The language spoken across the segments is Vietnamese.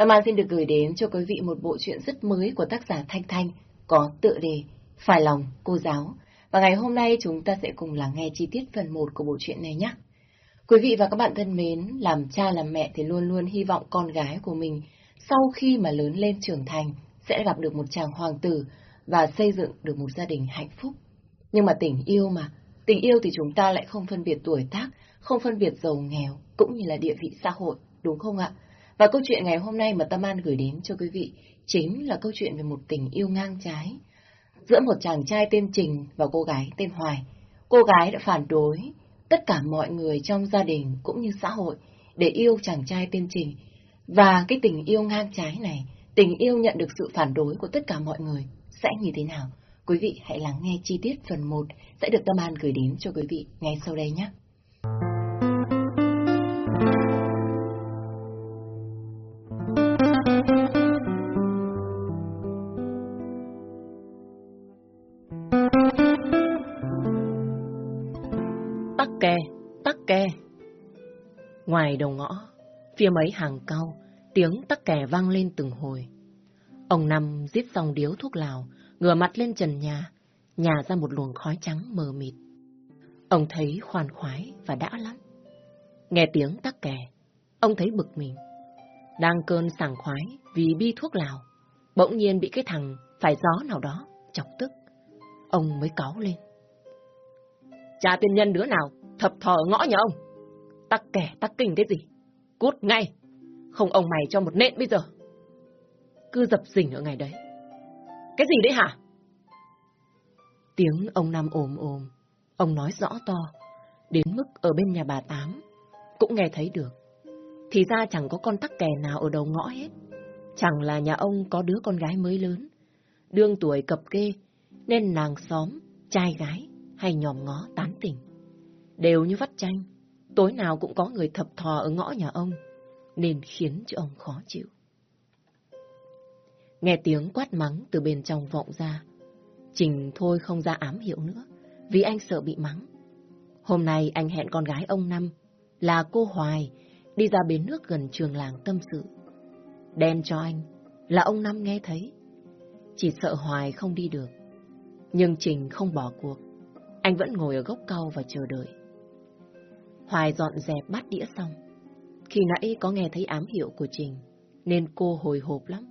Tâm An xin được gửi đến cho quý vị một bộ truyện rất mới của tác giả Thanh Thanh có tựa đề Phải lòng cô giáo. Và ngày hôm nay chúng ta sẽ cùng lắng nghe chi tiết phần 1 của bộ truyện này nhé. Quý vị và các bạn thân mến, làm cha làm mẹ thì luôn luôn hy vọng con gái của mình sau khi mà lớn lên trưởng thành sẽ gặp được một chàng hoàng tử và xây dựng được một gia đình hạnh phúc. Nhưng mà tình yêu mà, tình yêu thì chúng ta lại không phân biệt tuổi tác, không phân biệt giàu nghèo, cũng như là địa vị xã hội, đúng không ạ? Và câu chuyện ngày hôm nay mà Tâm An gửi đến cho quý vị chính là câu chuyện về một tình yêu ngang trái giữa một chàng trai tên Trình và cô gái tên Hoài. Cô gái đã phản đối tất cả mọi người trong gia đình cũng như xã hội để yêu chàng trai tên Trình. Và cái tình yêu ngang trái này, tình yêu nhận được sự phản đối của tất cả mọi người sẽ như thế nào? Quý vị hãy lắng nghe chi tiết phần 1 sẽ được Tâm An gửi đến cho quý vị ngay sau đây nhé. Ngoài đầu ngõ, phía mấy hàng cau, tiếng tắc kè vang lên từng hồi. Ông Năm giết xong điếu thuốc lào, ngửa mặt lên trần nhà, nhà ra một luồng khói trắng mờ mịt. Ông thấy khoan khoái và đã lắm. Nghe tiếng tắc kè, ông thấy bực mình. Đang cơn sảng khoái vì bi thuốc lào, bỗng nhiên bị cái thằng phải gió nào đó chọc tức. Ông mới cáu lên. Cha tiên nhân đứa nào thập thò ngõ nhà ông? Tắc kẻ tắc kinh cái gì? Cút ngay! Không ông mày cho một nện bây giờ. Cứ dập dình ở ngày đấy. Cái gì đấy hả? Tiếng ông Năm ồm ồm, ông nói rõ to, đến mức ở bên nhà bà Tám cũng nghe thấy được. Thì ra chẳng có con tắc kè nào ở đầu ngõ hết. Chẳng là nhà ông có đứa con gái mới lớn, đương tuổi cập kê, nên nàng xóm, trai gái hay nhòm ngó tán tỉnh. Đều như vắt chanh, tối nào cũng có người thập thò ở ngõ nhà ông, nên khiến cho ông khó chịu. Nghe tiếng quát mắng từ bên trong vọng ra, Trình thôi không ra ám hiệu nữa, vì anh sợ bị mắng. Hôm nay anh hẹn con gái ông Năm, là cô Hoài, đi ra bến nước gần trường làng tâm sự. Đen cho anh, là ông Năm nghe thấy. Chỉ sợ Hoài không đi được. Nhưng Trình không bỏ cuộc. Anh vẫn ngồi ở gốc cau và chờ đợi. Hoài dọn dẹp bát đĩa xong. Khi nãy có nghe thấy ám hiệu của Trình, nên cô hồi hộp lắm.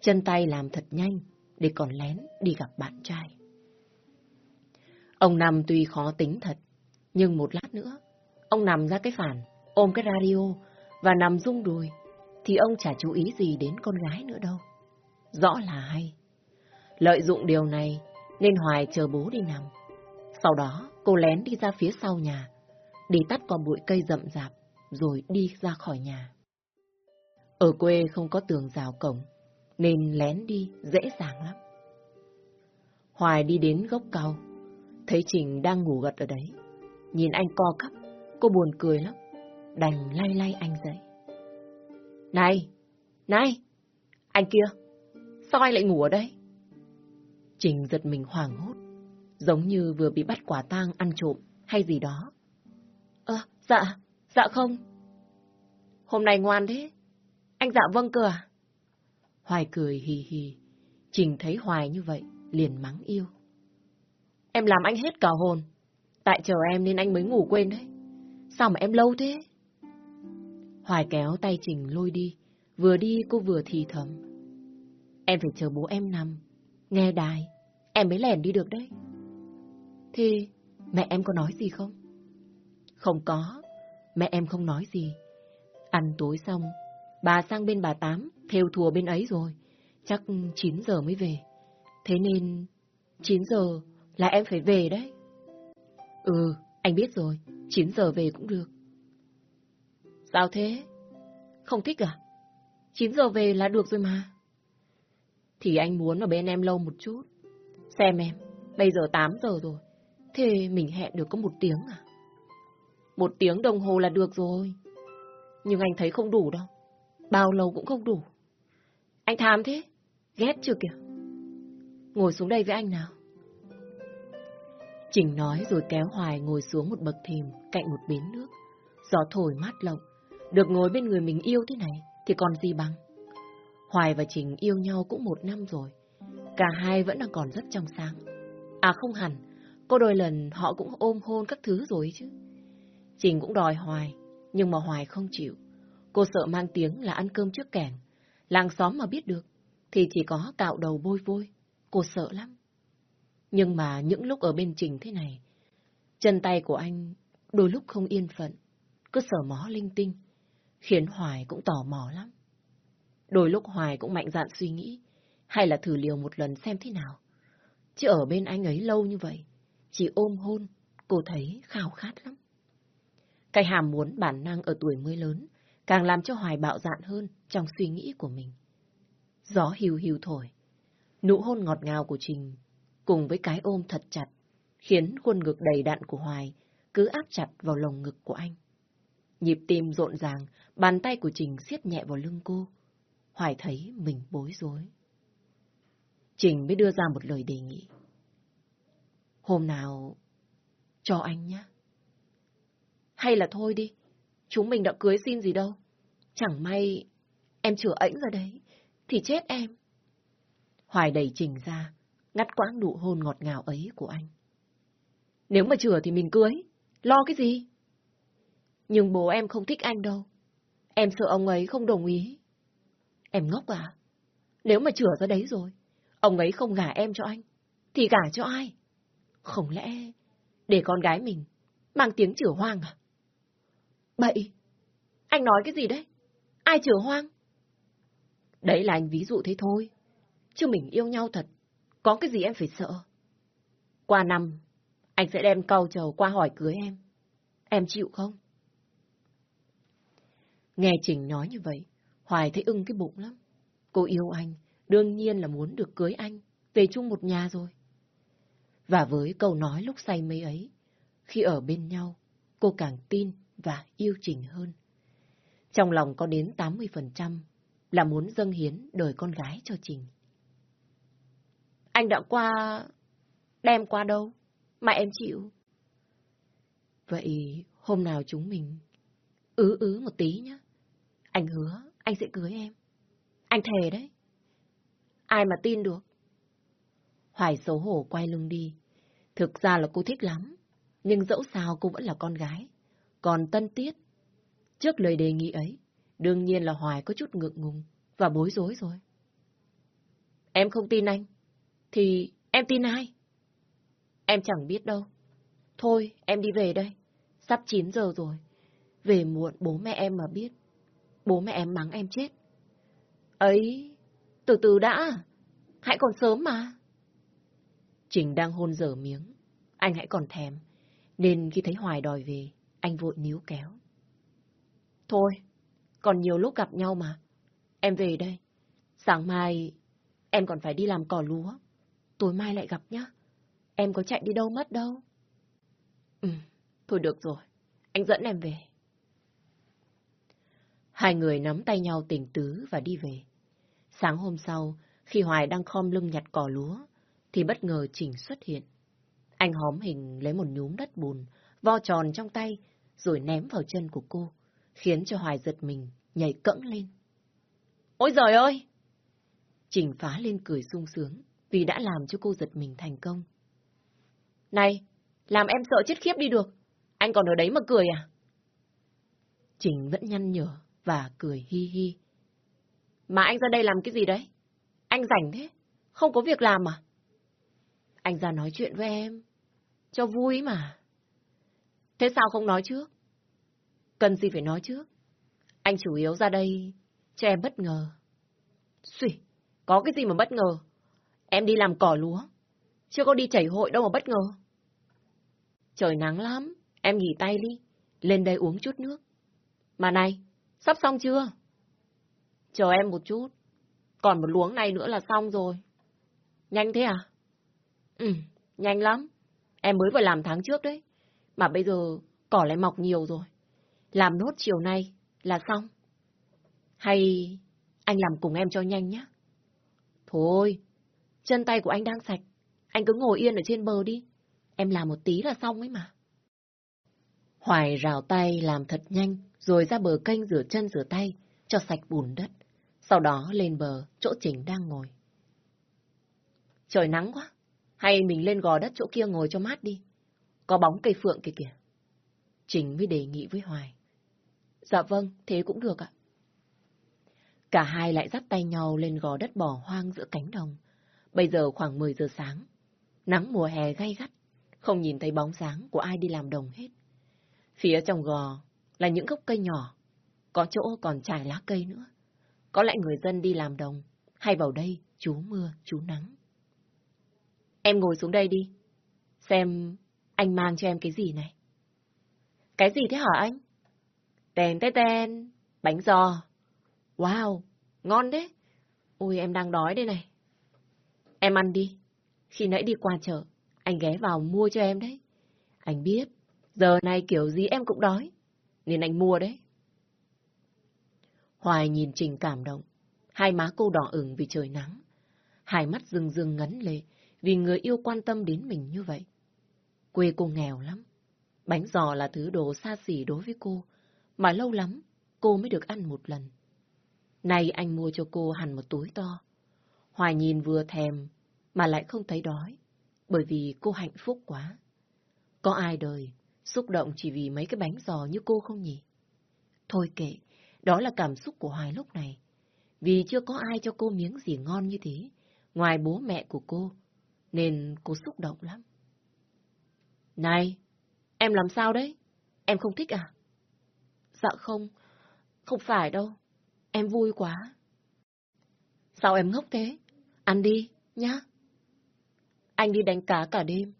Chân tay làm thật nhanh, để còn lén đi gặp bạn trai. Ông nằm tuy khó tính thật, nhưng một lát nữa, ông nằm ra cái phản, ôm cái radio và nằm rung đùi, thì ông chả chú ý gì đến con gái nữa đâu. Rõ là hay. Lợi dụng điều này, nên Hoài chờ bố đi nằm. Sau đó, cô lén đi ra phía sau nhà, đi tắt qua bụi cây rậm rạp, rồi đi ra khỏi nhà. Ở quê không có tường rào cổng, nên lén đi dễ dàng lắm. Hoài đi đến gốc cao, thấy Trình đang ngủ gật ở đấy. Nhìn anh co cắp, cô buồn cười lắm, đành lay lay anh dậy. Này, này, anh kia, sao anh lại ngủ ở đây? Trình giật mình hoảng hốt, giống như vừa bị bắt quả tang ăn trộm hay gì đó. Ơ, dạ, dạ không. Hôm nay ngoan thế, anh dạ vâng cơ à? Hoài cười hì hì, Trình thấy Hoài như vậy, liền mắng yêu. Em làm anh hết cả hồn, tại chờ em nên anh mới ngủ quên đấy. Sao mà em lâu thế? Hoài kéo tay Trình lôi đi, vừa đi cô vừa thì thầm. Em phải chờ bố em nằm, nghe đài, em mới lèn đi được đấy. Thì mẹ em có nói gì không? Không có, mẹ em không nói gì. Ăn tối xong, bà sang bên bà Tám, theo thùa bên ấy rồi. Chắc 9 giờ mới về. Thế nên 9 giờ là em phải về đấy. Ừ, anh biết rồi, 9 giờ về cũng được. Sao thế? Không thích à? 9 giờ về là được rồi mà. Thì anh muốn ở bên em lâu một chút. Xem em, bây giờ 8 giờ rồi. Thế mình hẹn được có một tiếng à? Một tiếng đồng hồ là được rồi. Nhưng anh thấy không đủ đâu. Bao lâu cũng không đủ. Anh tham thế? Ghét chưa kìa? Ngồi xuống đây với anh nào. Trình nói rồi kéo Hoài ngồi xuống một bậc thềm cạnh một bến nước. Gió thổi mát lộng. Được ngồi bên người mình yêu thế này thì còn gì bằng. Hoài và Trình yêu nhau cũng một năm rồi. Cả hai vẫn đang còn rất trong sáng. À không hẳn, có đôi lần họ cũng ôm hôn các thứ rồi chứ. Trình cũng đòi Hoài, nhưng mà Hoài không chịu. Cô sợ mang tiếng là ăn cơm trước kẻng. Làng xóm mà biết được, thì chỉ có cạo đầu bôi vôi. Cô sợ lắm. Nhưng mà những lúc ở bên Trình thế này, chân tay của anh đôi lúc không yên phận, cứ sờ mó linh tinh, khiến Hoài cũng tò mò lắm. Đôi lúc Hoài cũng mạnh dạn suy nghĩ, hay là thử liều một lần xem thế nào. Chứ ở bên anh ấy lâu như vậy, chỉ ôm hôn, cô thấy khao khát lắm. Cái hàm muốn bản năng ở tuổi mới lớn, càng làm cho Hoài bạo dạn hơn trong suy nghĩ của mình. Gió hiu hiu thổi, nụ hôn ngọt ngào của Trình, cùng với cái ôm thật chặt, khiến khuôn ngực đầy đặn của Hoài cứ áp chặt vào lồng ngực của anh. Nhịp tim rộn ràng, bàn tay của Trình siết nhẹ vào lưng cô. Hoài thấy mình bối rối. Trình mới đưa ra một lời đề nghị. Hôm nào, cho anh nhé. Hay là thôi đi, chúng mình đã cưới xin gì đâu. Chẳng may em chữa ảnh ra đấy, thì chết em. Hoài đẩy Trình ra, ngắt quãng nụ hôn ngọt ngào ấy của anh. Nếu mà chữa thì mình cưới, lo cái gì? Nhưng bố em không thích anh đâu. Em sợ ông ấy không đồng ý. Em ngốc à? Nếu mà chữa ra đấy rồi, ông ấy không gả em cho anh, thì gả cho ai? Không lẽ để con gái mình mang tiếng chửa hoang à? Bậy! Anh nói cái gì đấy? Ai chửa hoang? Đấy là anh ví dụ thế thôi. Chứ mình yêu nhau thật. Có cái gì em phải sợ? Qua năm, anh sẽ đem câu trầu qua hỏi cưới em. Em chịu không? Nghe Trình nói như vậy, Hoài thấy ưng cái bụng lắm. Cô yêu anh, đương nhiên là muốn được cưới anh, về chung một nhà rồi. Và với câu nói lúc say mê ấy, khi ở bên nhau, cô càng tin và yêu Trình hơn. Trong lòng có đến 80% là muốn dâng hiến đời con gái cho Trình. Anh đã qua... đem qua đâu? Mà em chịu. Vậy hôm nào chúng mình ứ ứ một tí nhá Anh hứa anh sẽ cưới em. Anh thề đấy. Ai mà tin được. Hoài xấu hổ quay lưng đi. Thực ra là cô thích lắm. Nhưng dẫu sao cô vẫn là con gái. Còn Tân Tiết. Trước lời đề nghị ấy, đương nhiên là Hoài có chút ngượng ngùng và bối rối rồi. Em không tin anh. Thì em tin ai? Em chẳng biết đâu. Thôi, em đi về đây. Sắp 9 giờ rồi. Về muộn bố mẹ em mà biết. Bố mẹ em mắng em chết. Ấy, từ từ đã. Hãy còn sớm mà. Trình đang hôn dở miếng. Anh hãy còn thèm. Nên khi thấy Hoài đòi về, anh vội níu kéo. Thôi, còn nhiều lúc gặp nhau mà. Em về đây. Sáng mai, em còn phải đi làm cỏ lúa. Tối mai lại gặp nhá. Em có chạy đi đâu mất đâu. Ừ, thôi được rồi. Anh dẫn em về. Hai người nắm tay nhau tỉnh tứ và đi về. Sáng hôm sau, khi Hoài đang khom lưng nhặt cỏ lúa, thì bất ngờ Trình xuất hiện. Anh hóm hình lấy một nhúm đất bùn, vo tròn trong tay, rồi ném vào chân của cô, khiến cho Hoài giật mình, nhảy cẫng lên. Ôi giời ơi! Trình phá lên cười sung sướng, vì đã làm cho cô giật mình thành công. Này, làm em sợ chết khiếp đi được. Anh còn ở đấy mà cười à? Trình vẫn nhăn nhở và cười hi hi. Mà anh ra đây làm cái gì đấy? Anh rảnh thế? Không có việc làm à? Anh ra nói chuyện với em. Cho vui mà. Thế sao không nói trước? Cần gì phải nói trước? Anh chủ yếu ra đây cho em bất ngờ. Xùi, có cái gì mà bất ngờ? Em đi làm cỏ lúa. Chưa có đi chảy hội đâu mà bất ngờ. Trời nắng lắm, em nghỉ tay đi. Lên đây uống chút nước. Mà này, sắp xong chưa? Chờ em một chút. Còn một luống này nữa là xong rồi. Nhanh thế à? Ừ, nhanh lắm. Em mới vừa làm tháng trước đấy. Mà bây giờ cỏ lại mọc nhiều rồi. Làm nốt chiều nay là xong. Hay anh làm cùng em cho nhanh nhé. Thôi, chân tay của anh đang sạch. Anh cứ ngồi yên ở trên bờ đi. Em làm một tí là xong ấy mà. Hoài rào tay làm thật nhanh, rồi ra bờ kênh rửa chân rửa tay, cho sạch bùn đất. Sau đó lên bờ, chỗ Trình đang ngồi. Trời nắng quá, hay mình lên gò đất chỗ kia ngồi cho mát đi. Có bóng cây phượng kia kìa. Trình mới đề nghị với Hoài. Dạ vâng, thế cũng được ạ. Cả hai lại dắt tay nhau lên gò đất bỏ hoang giữa cánh đồng. Bây giờ khoảng 10 giờ sáng. Nắng mùa hè gay gắt, không nhìn thấy bóng dáng của ai đi làm đồng hết. Phía trong gò là những gốc cây nhỏ, có chỗ còn trải lá cây nữa. Có lẽ người dân đi làm đồng, hay vào đây chú mưa, chú nắng. Em ngồi xuống đây đi, xem anh mang cho em cái gì này. Cái gì thế hả anh? Tèn tê ten, bánh giò. Wow, ngon đấy. Ôi em đang đói đây này. Em ăn đi. Khi nãy đi qua chợ, anh ghé vào mua cho em đấy. Anh biết, giờ này kiểu gì em cũng đói, nên anh mua đấy. Hoài nhìn Trình cảm động, hai má cô đỏ ửng vì trời nắng. Hai mắt rưng rưng ngấn lệ vì người yêu quan tâm đến mình như vậy. Quê cô nghèo lắm. Bánh giò là thứ đồ xa xỉ đối với cô, mà lâu lắm cô mới được ăn một lần. Nay anh mua cho cô hẳn một túi to. Hoài nhìn vừa thèm, mà lại không thấy đói, bởi vì cô hạnh phúc quá. Có ai đời xúc động chỉ vì mấy cái bánh giò như cô không nhỉ? Thôi kệ, đó là cảm xúc của Hoài lúc này. Vì chưa có ai cho cô miếng gì ngon như thế, ngoài bố mẹ của cô, nên cô xúc động lắm. Này, em làm sao đấy? Em không thích à? Dạ không, không phải đâu. Em vui quá. Sao em ngốc thế? Ăn đi, nhá. Anh đi đánh cá cả đêm.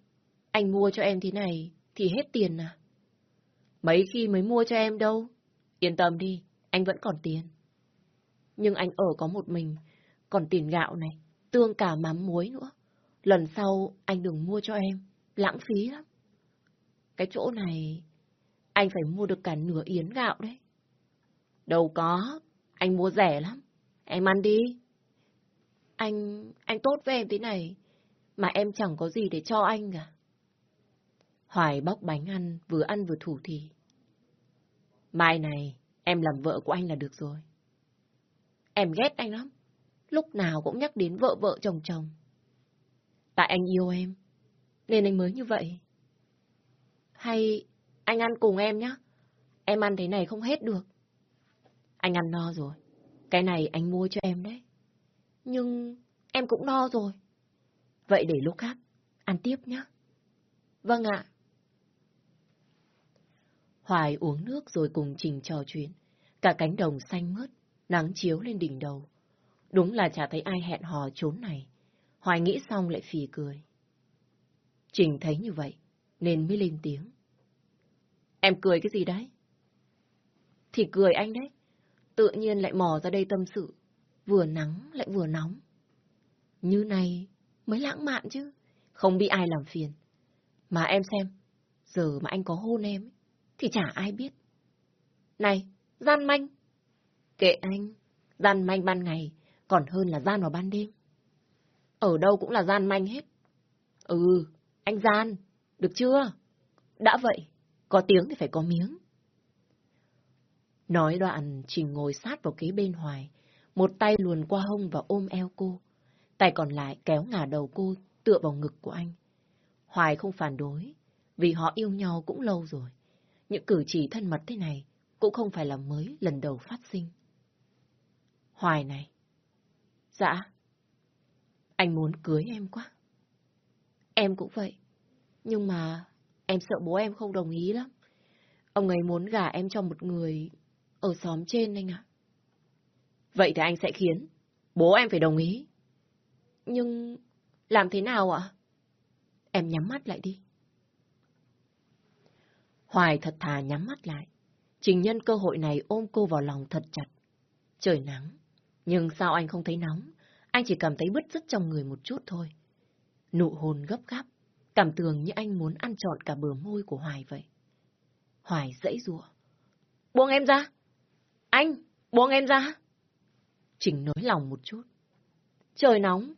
Anh mua cho em thế này thì hết tiền à? Mấy khi mới mua cho em đâu. Yên tâm đi, anh vẫn còn tiền. Nhưng anh ở có một mình, còn tiền gạo này, tương cả mắm muối nữa. Lần sau anh đừng mua cho em, lãng phí lắm. Cái chỗ này, anh phải mua được cả nửa yến gạo đấy. Đâu có, anh mua rẻ lắm. Em ăn đi. Anh, anh tốt với em thế này, mà em chẳng có gì để cho anh cả. Hoài bóc bánh ăn, vừa ăn vừa thủ thì. Mai này, em làm vợ của anh là được rồi. Em ghét anh lắm. Lúc nào cũng nhắc đến vợ vợ chồng chồng. Tại anh yêu em, nên anh mới như vậy. Hay anh ăn cùng em nhé. Em ăn thế này không hết được. Anh ăn no rồi. Cái này anh mua cho em đấy. Nhưng em cũng no rồi. Vậy để lúc khác, ăn tiếp nhé. Vâng ạ. Hoài uống nước rồi cùng Trình trò chuyện. Cả cánh đồng xanh mướt, nắng chiếu lên đỉnh đầu. Đúng là chả thấy ai hẹn hò trốn này. Hoài nghĩ xong lại phì cười. Trình thấy như vậy, nên mới lên tiếng. Em cười cái gì đấy? Thì cười anh đấy. Tự nhiên lại mò ra đây tâm sự. Vừa nắng lại vừa nóng. Như này mới lãng mạn chứ. Không bị ai làm phiền. Mà em xem, giờ mà anh có hôn em, thì chả ai biết. Này, gian manh. Kệ anh, gian manh ban ngày, còn hơn là gian vào ban đêm. Ở đâu cũng là gian manh hết. Ừ, anh gian, được chưa? Đã vậy, có tiếng thì phải có miếng. Nói đoạn, Trình ngồi sát vào kế bên Hoài, một tay luồn qua hông và ôm eo cô. Tay còn lại kéo ngả đầu cô tựa vào ngực của anh. Hoài không phản đối, vì họ yêu nhau cũng lâu rồi. Những cử chỉ thân mật thế này cũng không phải là mới lần đầu phát sinh. Hoài này. Dạ. Anh muốn cưới em quá. Em cũng vậy. Nhưng mà em sợ bố em không đồng ý lắm. Ông ấy muốn gả em cho một người ở xóm trên anh ạ. Vậy thì anh sẽ khiến bố em phải đồng ý. Nhưng làm thế nào ạ? Em nhắm mắt lại đi. Hoài thật thà nhắm mắt lại. Trình nhân cơ hội này ôm cô vào lòng thật chặt. Trời nắng. Nhưng sao anh không thấy nóng? Anh chỉ cảm thấy bứt rứt trong người một chút thôi. Nụ hôn gấp gáp. Cảm tưởng như anh muốn ăn trọn cả bờ môi của Hoài vậy. Hoài dãy rủa Buông em ra! Anh! Buông em ra! Trình nới lòng một chút. Trời nóng,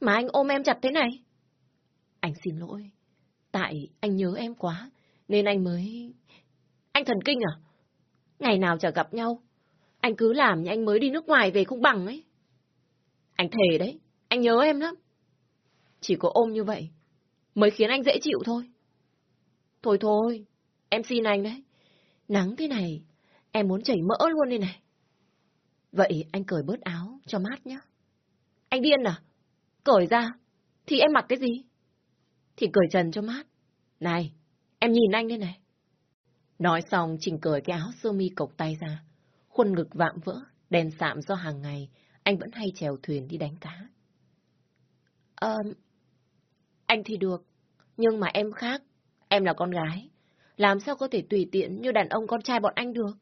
mà anh ôm em chặt thế này. Anh xin lỗi. Tại anh nhớ em quá, nên anh mới... Anh thần kinh à? Ngày nào chả gặp nhau. Anh cứ làm như anh mới đi nước ngoài về không bằng ấy. Anh thề đấy, anh nhớ em lắm. Chỉ có ôm như vậy mới khiến anh dễ chịu thôi. Thôi thôi, em xin anh đấy. Nắng thế này, em muốn chảy mỡ luôn đây này. Vậy anh cởi bớt áo cho mát nhé. Anh điên à? Cởi ra, thì em mặc cái gì? Thì cởi trần cho mát. Này, em nhìn anh đây này. Nói xong, Trình cởi cái áo sơ mi cộc tay ra. Khuôn ngực vạm vỡ, đèn sạm do hàng ngày, anh vẫn hay chèo thuyền đi đánh cá. Ờ, anh thì được, nhưng mà em khác. Em là con gái. Làm sao có thể tùy tiện như đàn ông con trai bọn anh được?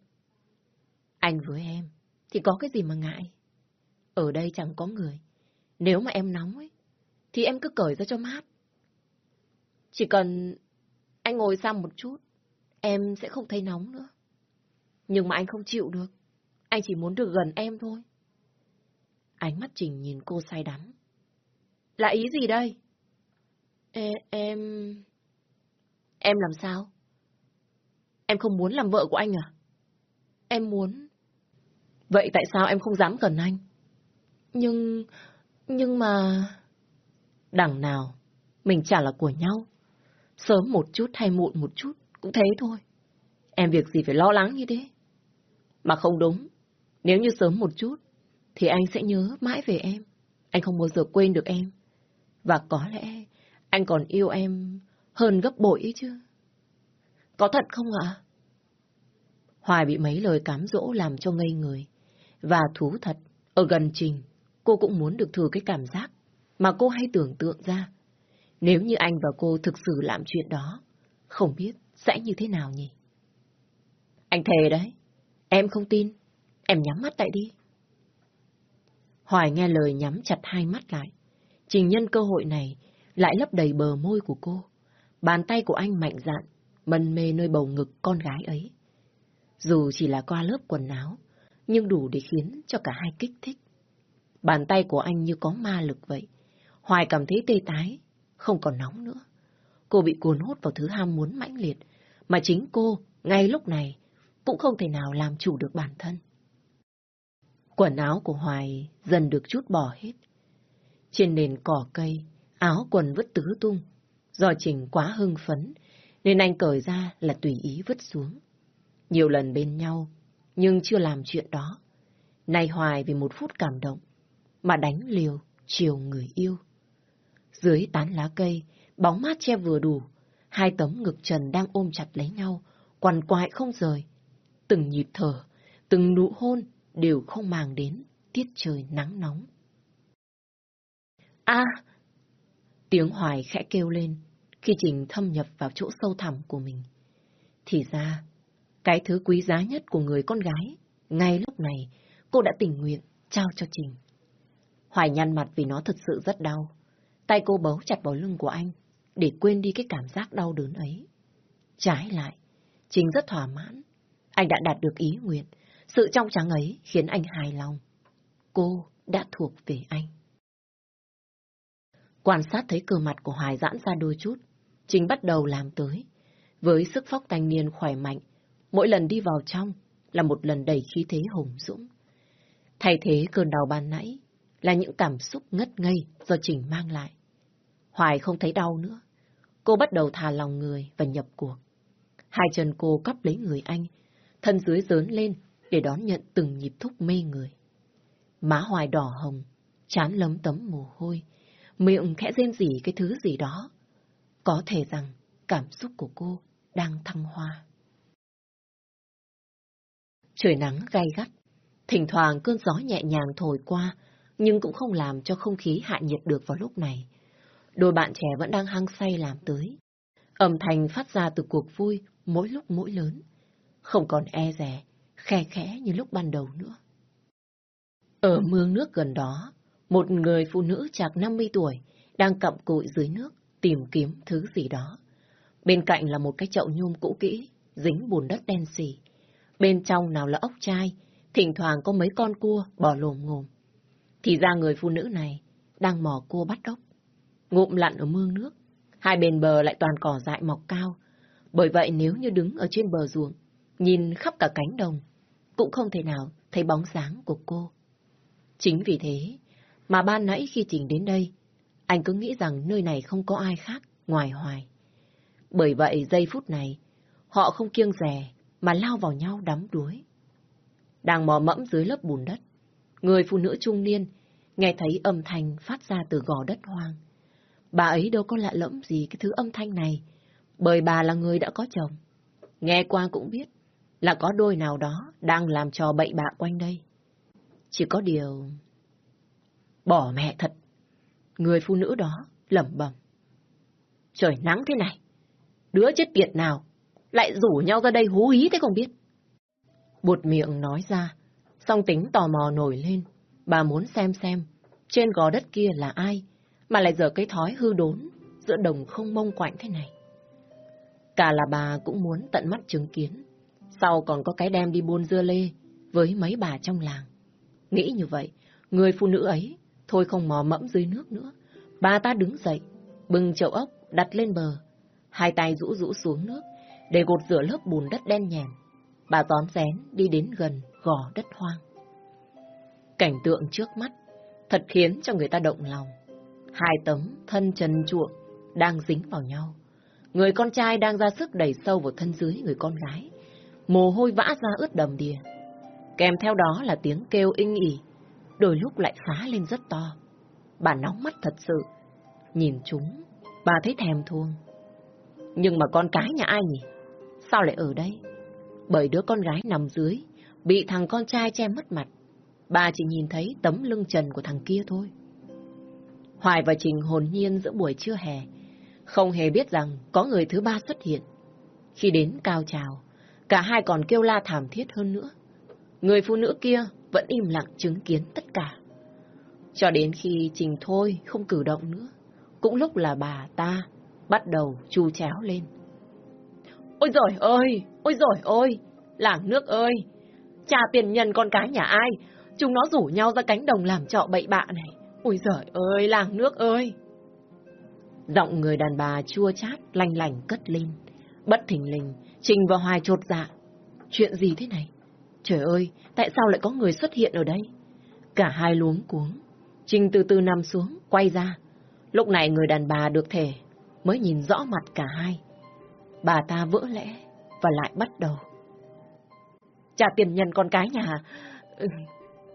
Anh với em, thì có cái gì mà ngại. Ở đây chẳng có người. Nếu mà em nóng ấy, thì em cứ cởi ra cho mát. Chỉ cần anh ngồi sang một chút, em sẽ không thấy nóng nữa. Nhưng mà anh không chịu được. Anh chỉ muốn được gần em thôi. Ánh mắt Trình nhìn cô say đắm. Là ý gì đây? Ê, em... Em làm sao? Em không muốn làm vợ của anh à? Em muốn. Vậy tại sao em không dám gần anh? Nhưng... Nhưng mà... Đằng nào, mình chả là của nhau. Sớm một chút hay muộn một chút, cũng thế thôi. Em việc gì phải lo lắng như thế? Mà không đúng. Nếu như sớm một chút, thì anh sẽ nhớ mãi về em. Anh không bao giờ quên được em. Và có lẽ anh còn yêu em hơn gấp bội ấy chứ. Có thật không ạ? Hoài bị mấy lời cám dỗ làm cho ngây người. Và thú thật, ở gần Trình, cô cũng muốn được thử cái cảm giác mà cô hay tưởng tượng ra. Nếu như anh và cô thực sự làm chuyện đó, không biết sẽ như thế nào nhỉ? Anh thề đấy, em không tin, em nhắm mắt lại đi. Hoài nghe lời nhắm chặt hai mắt lại. Trình nhân cơ hội này lại lấp đầy bờ môi của cô. Bàn tay của anh mạnh dạn, mân mê nơi bầu ngực con gái ấy. Dù chỉ là qua lớp quần áo, nhưng đủ để khiến cho cả hai kích thích. Bàn tay của anh như có ma lực vậy. Hoài cảm thấy tê tái, không còn nóng nữa. Cô bị cuốn hút vào thứ ham muốn mãnh liệt, mà chính cô, ngay lúc này, cũng không thể nào làm chủ được bản thân. Quần áo của Hoài dần được chút bỏ hết. Trên nền cỏ cây, áo quần vứt tứ tung. Do Trình quá hưng phấn, nên anh cởi ra là tùy ý vứt xuống. Nhiều lần bên nhau, nhưng chưa làm chuyện đó. Nay Hoài vì một phút cảm động, mà đánh liều, chiều người yêu. Dưới tán lá cây, bóng mát che vừa đủ, hai tấm ngực trần đang ôm chặt lấy nhau, quằn quại không rời. Từng nhịp thở, từng nụ hôn đều không màng đến tiết trời nắng nóng. A! Tiếng Hoài khẽ kêu lên khi Trình thâm nhập vào chỗ sâu thẳm của mình. Thì ra, cái thứ quý giá nhất của người con gái, ngay lúc này, cô đã tình nguyện trao cho Trình. Hoài nhăn mặt vì nó thật sự rất đau. Tay cô bấu chặt vào lưng của anh, để quên đi cái cảm giác đau đớn ấy. Trái lại, Trình rất thỏa mãn. Anh đã đạt được ý nguyện. Sự trong trắng ấy khiến anh hài lòng. Cô đã thuộc về anh. Quan sát thấy cơ mặt của Hoài giãn ra đôi chút, Trình bắt đầu làm tới. Với sức phóc thanh niên khỏe mạnh, mỗi lần đi vào trong là một lần đầy khí thế hùng dũng. Thay thế cơn đau ban nãy là những cảm xúc ngất ngây do Trình mang lại. Hoài không thấy đau nữa. Cô bắt đầu thả lòng người và nhập cuộc. Hai chân cô cắp lấy người anh, thân dưới dớn lên để đón nhận từng nhịp thúc mê người. Má Hoài đỏ hồng, chán lấm tấm mồ hôi, miệng khẽ rên rỉ cái thứ gì đó. Có thể rằng cảm xúc của cô đang thăng hoa. Trời nắng gay gắt, thỉnh thoảng cơn gió nhẹ nhàng thổi qua, nhưng cũng không làm cho không khí hạ nhiệt được vào lúc này. Đôi bạn trẻ vẫn đang hăng say làm tới. Âm thanh phát ra từ cuộc vui mỗi lúc mỗi lớn. Không còn e rè, khe khẽ như lúc ban đầu nữa. Ở mương nước gần đó, một người phụ nữ chạc 50 tuổi đang cặm cụi dưới nước tìm kiếm thứ gì đó. Bên cạnh là một cái chậu nhôm cũ kỹ, dính bùn đất đen xì. Bên trong nào là ốc chai, thỉnh thoảng có mấy con cua bò lồm ngồm. Thì ra người phụ nữ này đang mò cua bắt ốc. Ngụm lặn ở mương nước, hai bên bờ lại toàn cỏ dại mọc cao. Bởi vậy nếu như đứng ở trên bờ ruộng, nhìn khắp cả cánh đồng, cũng không thể nào thấy bóng dáng của cô. Chính vì thế mà ban nãy khi Trình đến đây, anh cứ nghĩ rằng nơi này không có ai khác ngoài Hoài. Bởi vậy giây phút này, họ không kiêng rè mà lao vào nhau đắm đuối. Đang mò mẫm dưới lớp bùn đất, người phụ nữ trung niên nghe thấy âm thanh phát ra từ gò đất hoang. Bà ấy đâu có lạ lẫm gì cái thứ âm thanh này, bởi bà là người đã có chồng. Nghe qua cũng biết là có đôi nào đó đang làm trò bậy bạ quanh đây. Chỉ có điều... Bỏ mẹ thật. Người phụ nữ đó lẩm bẩm. Trời nắng thế này, đứa chết tiệt nào lại rủ nhau ra đây hú ý thế không biết. Buột miệng nói ra, song tính tò mò nổi lên. Bà muốn xem xem, trên gò đất kia là ai, mà lại giờ cái thói hư đốn giữa đồng không mông quạnh thế này. Cả là bà cũng muốn tận mắt chứng kiến. Sau còn có cái đem đi buôn dưa lê với mấy bà trong làng. Nghĩ như vậy, người phụ nữ ấy thôi không mò mẫm dưới nước nữa. Bà ta đứng dậy, bưng chậu ốc đặt lên bờ, hai tay rũ rũ xuống nước để gột rửa lớp bùn đất đen nhèm. Bà tón rén đi đến gần gò đất hoang. Cảnh tượng trước mắt thật khiến cho người ta động lòng. Hai tấm thân trần chuộng đang dính vào nhau. Người con trai đang ra sức đẩy sâu vào thân dưới người con gái. Mồ hôi vã ra ướt đầm đìa. Kèm theo đó là tiếng kêu inh ỉ, đôi lúc lại phá lên rất to. Bà nóng mắt thật sự. Nhìn chúng, bà thấy thèm thuông. Nhưng mà con cái nhà ai nhỉ? Sao lại ở đây? Bởi đứa con gái nằm dưới, bị thằng con trai che mất mặt. Bà chỉ nhìn thấy tấm lưng trần của thằng kia thôi. Hoài và Trình hồn nhiên giữa buổi trưa hè, không hề biết rằng có người thứ ba xuất hiện. Khi đến cao trào, cả hai còn kêu la thảm thiết hơn nữa. Người phụ nữ kia vẫn im lặng chứng kiến tất cả. Cho đến khi Trình thôi không cử động nữa, cũng lúc là bà ta bắt đầu chu chéo lên. Ôi giời ơi, ôi giời ơi, làng nước ơi, cha tiền nhân con cái nhà ai, chúng nó rủ nhau ra cánh đồng làm trọ bậy bạ này. Ôi giời ơi, làng nước ơi. Giọng người đàn bà chua chát, lanh lành cất lên. Bất thình lình, Trình và Hoài trột dạ. Chuyện gì thế này? Trời ơi, tại sao lại có người xuất hiện ở đây? Cả hai luống cuống. Trình từ từ nằm xuống, quay ra. Lúc này người đàn bà được thể, mới nhìn rõ mặt cả hai. Bà ta vỡ lẽ và lại bắt đầu. Trả tiền nhân con cái nhà. Ừ,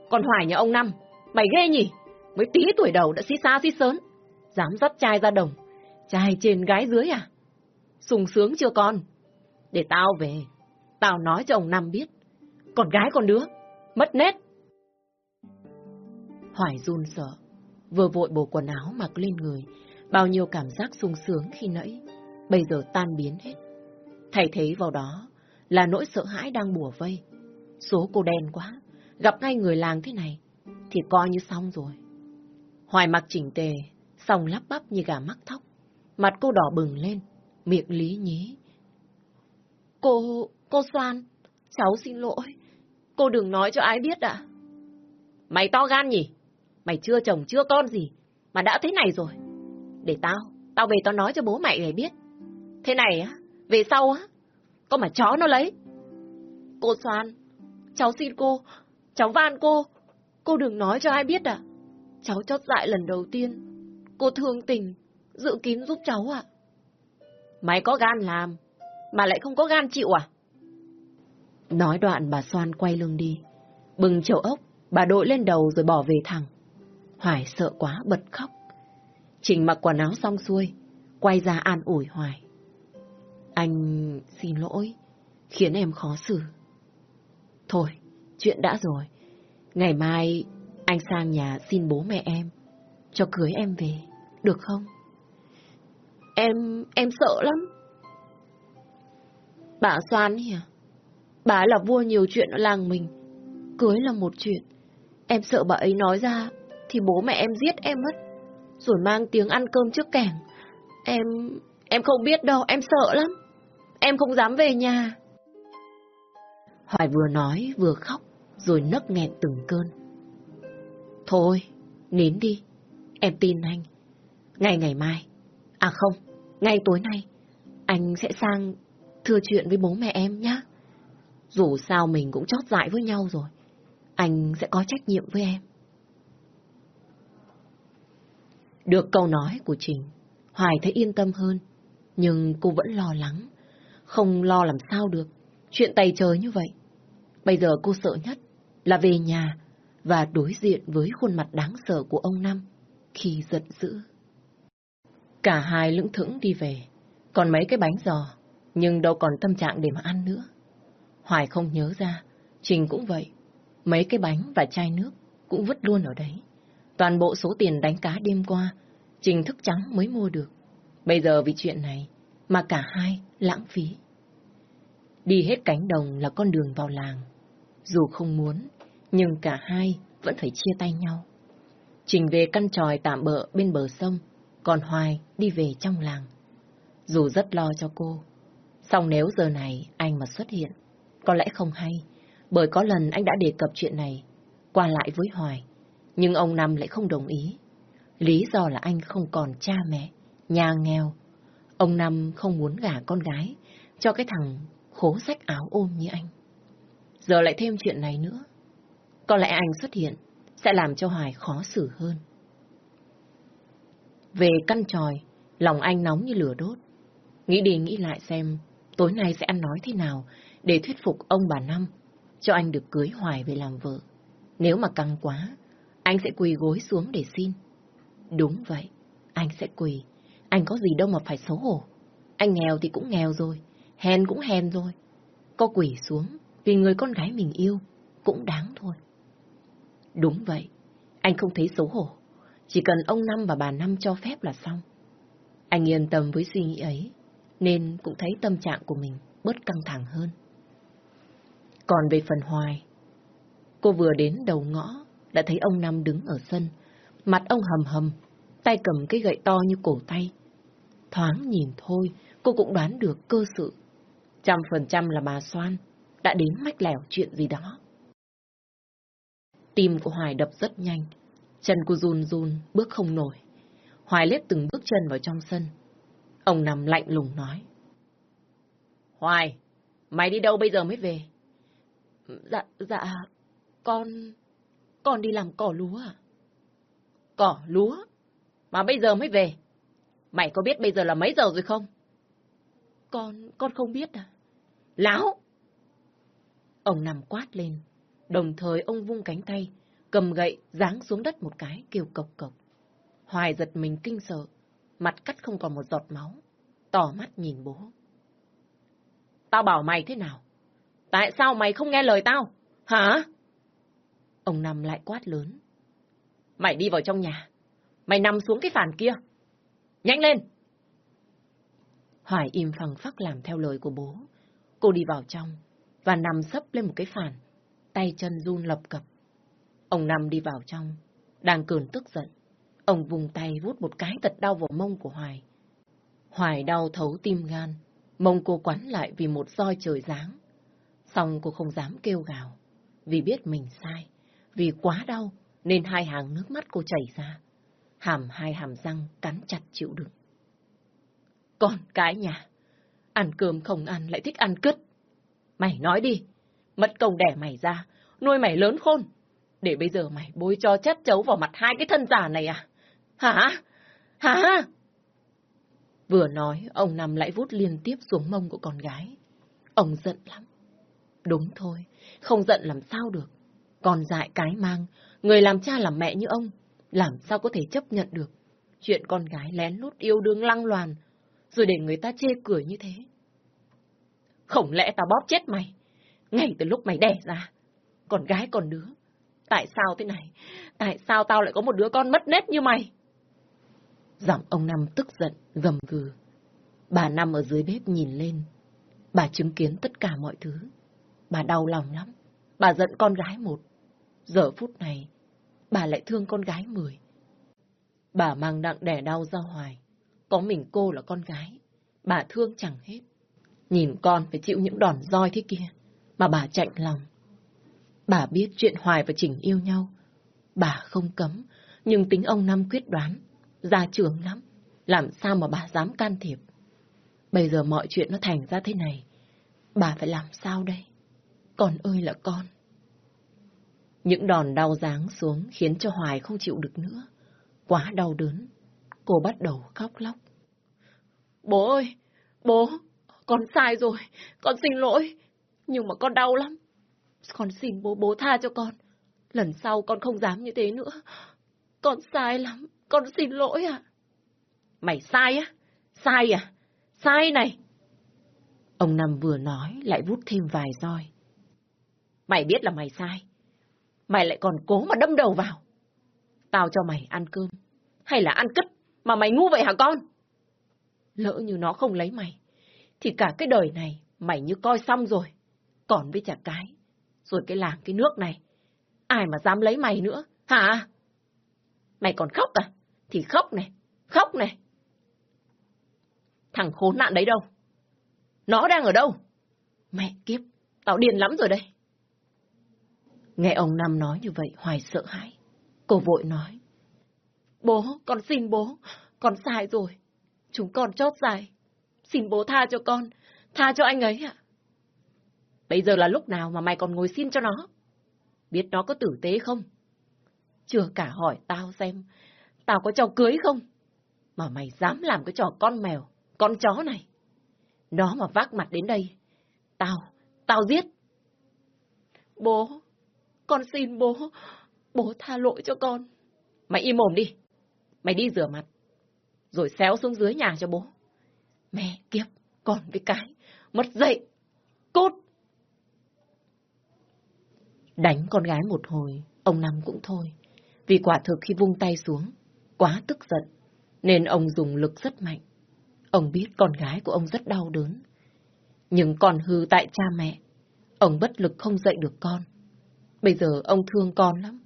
con Hoài nhà ông Năm, mày ghê nhỉ? Mới tí tuổi đầu đã xí xa xí sớn. Dám dắt trai ra đồng. Trai trên gái dưới à? sùng sướng chưa con? Để tao về. Tao nói cho ông Năm biết. Còn gái con đứa. Mất nét. Hoài run sợ. Vừa vội bổ quần áo mặc lên người. Bao nhiêu cảm giác sung sướng khi nãy. Bây giờ tan biến hết. Thay thế vào đó là nỗi sợ hãi đang bùa vây. Số cô đen quá. Gặp ngay người làng thế này. Thì coi như xong rồi. Hoài mặc chỉnh tề, xong lắp bắp như gà mắc thóc. Mặt cô đỏ bừng lên, miệng lý nhí. Cô, cô Soan, cháu xin lỗi. Cô đừng nói cho ai biết ạ. Mày to gan nhỉ? Mày chưa chồng chưa con gì, mà đã thế này rồi. Để tao, tao về tao nói cho bố mẹ để biết. Thế này á, về sau á, có mà chó nó lấy. Cô Soan, cháu xin cô, cháu van cô, cô đừng nói cho ai biết à. Cháu chót dại lần đầu tiên. Cô thương tình, dự kín giúp cháu ạ. Mày có gan làm, mà lại không có gan chịu à? Nói đoạn bà Soan quay lưng đi. Bừng chậu ốc, bà đội lên đầu rồi bỏ về thẳng. Hoài sợ quá bật khóc. Trình mặc quần áo xong xuôi, quay ra an ủi Hoài. Anh xin lỗi, khiến em khó xử. Thôi, chuyện đã rồi. Ngày mai anh sang nhà xin bố mẹ em, cho cưới em về, được không? Em, em sợ lắm. Bà Soan hả? Bà là vua nhiều chuyện ở làng mình. Cưới là một chuyện. Em sợ bà ấy nói ra, thì bố mẹ em giết em mất. Rồi mang tiếng ăn cơm trước kẻng. Em, em không biết đâu, em sợ lắm. Em không dám về nhà. Hoài vừa nói vừa khóc, rồi nấc nghẹn từng cơn. Thôi, nín đi. Em tin anh. Ngày ngày mai. À không, ngay tối nay. Anh sẽ sang thưa chuyện với bố mẹ em nhé. Dù sao mình cũng chót dại với nhau rồi. anh sẽ có trách nhiệm với em. Được câu nói của Trình, Hoài thấy yên tâm hơn, nhưng cô vẫn lo lắng. Không lo làm sao được, chuyện tay trời như vậy. Bây giờ cô sợ nhất là về nhà và đối diện với khuôn mặt đáng sợ của ông Năm khi giận dữ. Cả hai lững thững đi về, còn mấy cái bánh giò, nhưng đâu còn tâm trạng để mà ăn nữa. Hoài không nhớ ra, Trình cũng vậy. Mấy cái bánh và chai nước cũng vứt luôn ở đấy. Toàn bộ số tiền đánh cá đêm qua, Trình thức trắng mới mua được. Bây giờ vì chuyện này mà cả hai lãng phí. Đi hết cánh đồng là con đường vào làng. Dù không muốn, nhưng cả hai vẫn phải chia tay nhau. Trình về căn tròi tạm bỡ bên bờ sông, còn Hoài đi về trong làng. Dù rất lo cho cô, song nếu giờ này anh mà xuất hiện, có lẽ không hay, bởi có lần anh đã đề cập chuyện này qua lại với Hoài, nhưng ông Năm lại không đồng ý. Lý do là anh không còn cha mẹ, nhà nghèo. Ông Năm không muốn gả con gái cho cái thằng khố sách áo ôm như anh. Giờ lại thêm chuyện này nữa. Có lẽ anh xuất hiện sẽ làm cho Hoài khó xử hơn. Về căn tròi, lòng anh nóng như lửa đốt. Nghĩ đi nghĩ lại xem tối nay sẽ ăn nói thế nào để thuyết phục ông bà Năm cho anh được cưới Hoài về làm vợ. Nếu mà căng quá, anh sẽ quỳ gối xuống để xin. Đúng vậy, anh sẽ quỳ. Anh có gì đâu mà phải xấu hổ. Anh nghèo thì cũng nghèo rồi, hèn cũng hèn rồi. Có quỳ xuống vì người con gái mình yêu cũng đáng thôi. Đúng vậy, anh không thấy xấu hổ. Chỉ cần ông Năm và bà Năm cho phép là xong. Anh yên tâm với suy nghĩ ấy, nên cũng thấy tâm trạng của mình bớt căng thẳng hơn. Còn về phần Hoài, cô vừa đến đầu ngõ, đã thấy ông Năm đứng ở sân, mặt ông hầm hầm, tay cầm cái gậy to như cổ tay. Thoáng nhìn thôi, cô cũng đoán được cơ sự. Trăm phần trăm là bà Soan đã đến mách lẻo chuyện gì đó. Tim của Hoài đập rất nhanh, chân cô run run, bước không nổi. Hoài lết từng bước chân vào trong sân. Ông nằm lạnh lùng nói. Hoài, mày đi đâu bây giờ mới về? Dạ, dạ, con... con đi làm cỏ lúa à? Cỏ lúa? Mà bây giờ mới về? Mày có biết bây giờ là mấy giờ rồi không? Con, con không biết à? Láo! Ông nằm quát lên, đồng thời ông vung cánh tay, cầm gậy, giáng xuống đất một cái, kêu cộc cộc. Hoài giật mình kinh sợ, mặt cắt không còn một giọt máu, tỏ mắt nhìn bố. Tao bảo mày thế nào? Tại sao mày không nghe lời tao? Hả? Ông nằm lại quát lớn. Mày đi vào trong nhà. Mày nằm xuống cái phản kia. Nhanh lên! Hoài im phẳng phắc làm theo lời của bố. Cô đi vào trong và nằm sấp lên một cái phản, tay chân run lập cập. Ông nằm đi vào trong, đang cơn tức giận. Ông vùng tay vút một cái thật đau vào mông của Hoài. Hoài đau thấu tim gan, mông cô quắn lại vì một roi trời giáng. Xong cô không dám kêu gào, vì biết mình sai, vì quá đau nên hai hàng nước mắt cô chảy ra. Hàm hai hàm răng cắn chặt chịu đựng. Con cái nhà, ăn cơm không ăn lại thích ăn cứt. Mày nói đi, mất công đẻ mày ra, nuôi mày lớn khôn. Để bây giờ mày bôi cho chất chấu vào mặt hai cái thân già này à? Hả? Hả? Vừa nói, ông nằm lại vút liên tiếp xuống mông của con gái. Ông giận lắm. Đúng thôi, không giận làm sao được. Còn dại cái mang, người làm cha làm mẹ như ông, làm sao có thể chấp nhận được chuyện con gái lén lút yêu đương lăng loàn, rồi để người ta chê cười như thế. Không lẽ tao bóp chết mày, ngay từ lúc mày đẻ ra, còn gái còn đứa. Tại sao thế này? Tại sao tao lại có một đứa con mất nết như mày? Giọng ông Năm tức giận, gầm gừ. Bà Năm ở dưới bếp nhìn lên. Bà chứng kiến tất cả mọi thứ. Bà đau lòng lắm. Bà giận con gái một. Giờ phút này, bà lại thương con gái mười. Bà mang nặng đẻ đau ra hoài. Có mình cô là con gái. Bà thương chẳng hết. Nhìn con phải chịu những đòn roi thế kia. Mà bà chạnh lòng. Bà biết chuyện Hoài và Trình yêu nhau. Bà không cấm, nhưng tính ông Năm quyết đoán. Ra trường lắm. Làm sao mà bà dám can thiệp. Bây giờ mọi chuyện nó thành ra thế này. Bà phải làm sao đây? Con ơi là con. Những đòn đau dáng xuống khiến cho Hoài không chịu được nữa. Quá đau đớn, cô bắt đầu khóc lóc. Bố ơi, bố, con sai rồi, con xin lỗi, nhưng mà con đau lắm. Con xin bố bố tha cho con, lần sau con không dám như thế nữa. Con sai lắm, con xin lỗi à. Mày sai á? Sai à? Sai này! Ông Năm vừa nói lại vút thêm vài roi. Mày biết là mày sai. Mày lại còn cố mà đâm đầu vào. Tao cho mày ăn cơm. Hay là ăn cất mà mày ngu vậy hả con? Lỡ như nó không lấy mày. Thì cả cái đời này mày như coi xong rồi. Còn với chả cái. Rồi cái làng cái nước này. Ai mà dám lấy mày nữa. Hả? Mày còn khóc à? Thì khóc này. Khóc này. Thằng khốn nạn đấy đâu? Nó đang ở đâu? Mẹ kiếp, tao điên lắm rồi đây. Nghe ông Năm nói như vậy, Hoài sợ hãi. Cô vội nói. Bố, con xin bố, con sai rồi. Chúng con chót dài. Xin bố tha cho con, tha cho anh ấy ạ. Bây giờ là lúc nào mà mày còn ngồi xin cho nó? Biết nó có tử tế không? Chưa cả hỏi tao xem, tao có cho cưới không? Mà mày dám làm cái trò con mèo, con chó này. Nó mà vác mặt đến đây, tao, tao giết. Bố, con xin bố, bố tha lỗi cho con. Mày im mồm đi, mày đi rửa mặt, rồi xéo xuống dưới nhà cho bố. Mẹ kiếp, còn với cái, mất dậy, cốt. Đánh con gái một hồi, ông Năm cũng thôi. Vì quả thực khi vung tay xuống, quá tức giận, nên ông dùng lực rất mạnh. Ông biết con gái của ông rất đau đớn. Nhưng còn hư tại cha mẹ, ông bất lực không dạy được con. Bây giờ ông thương con lắm,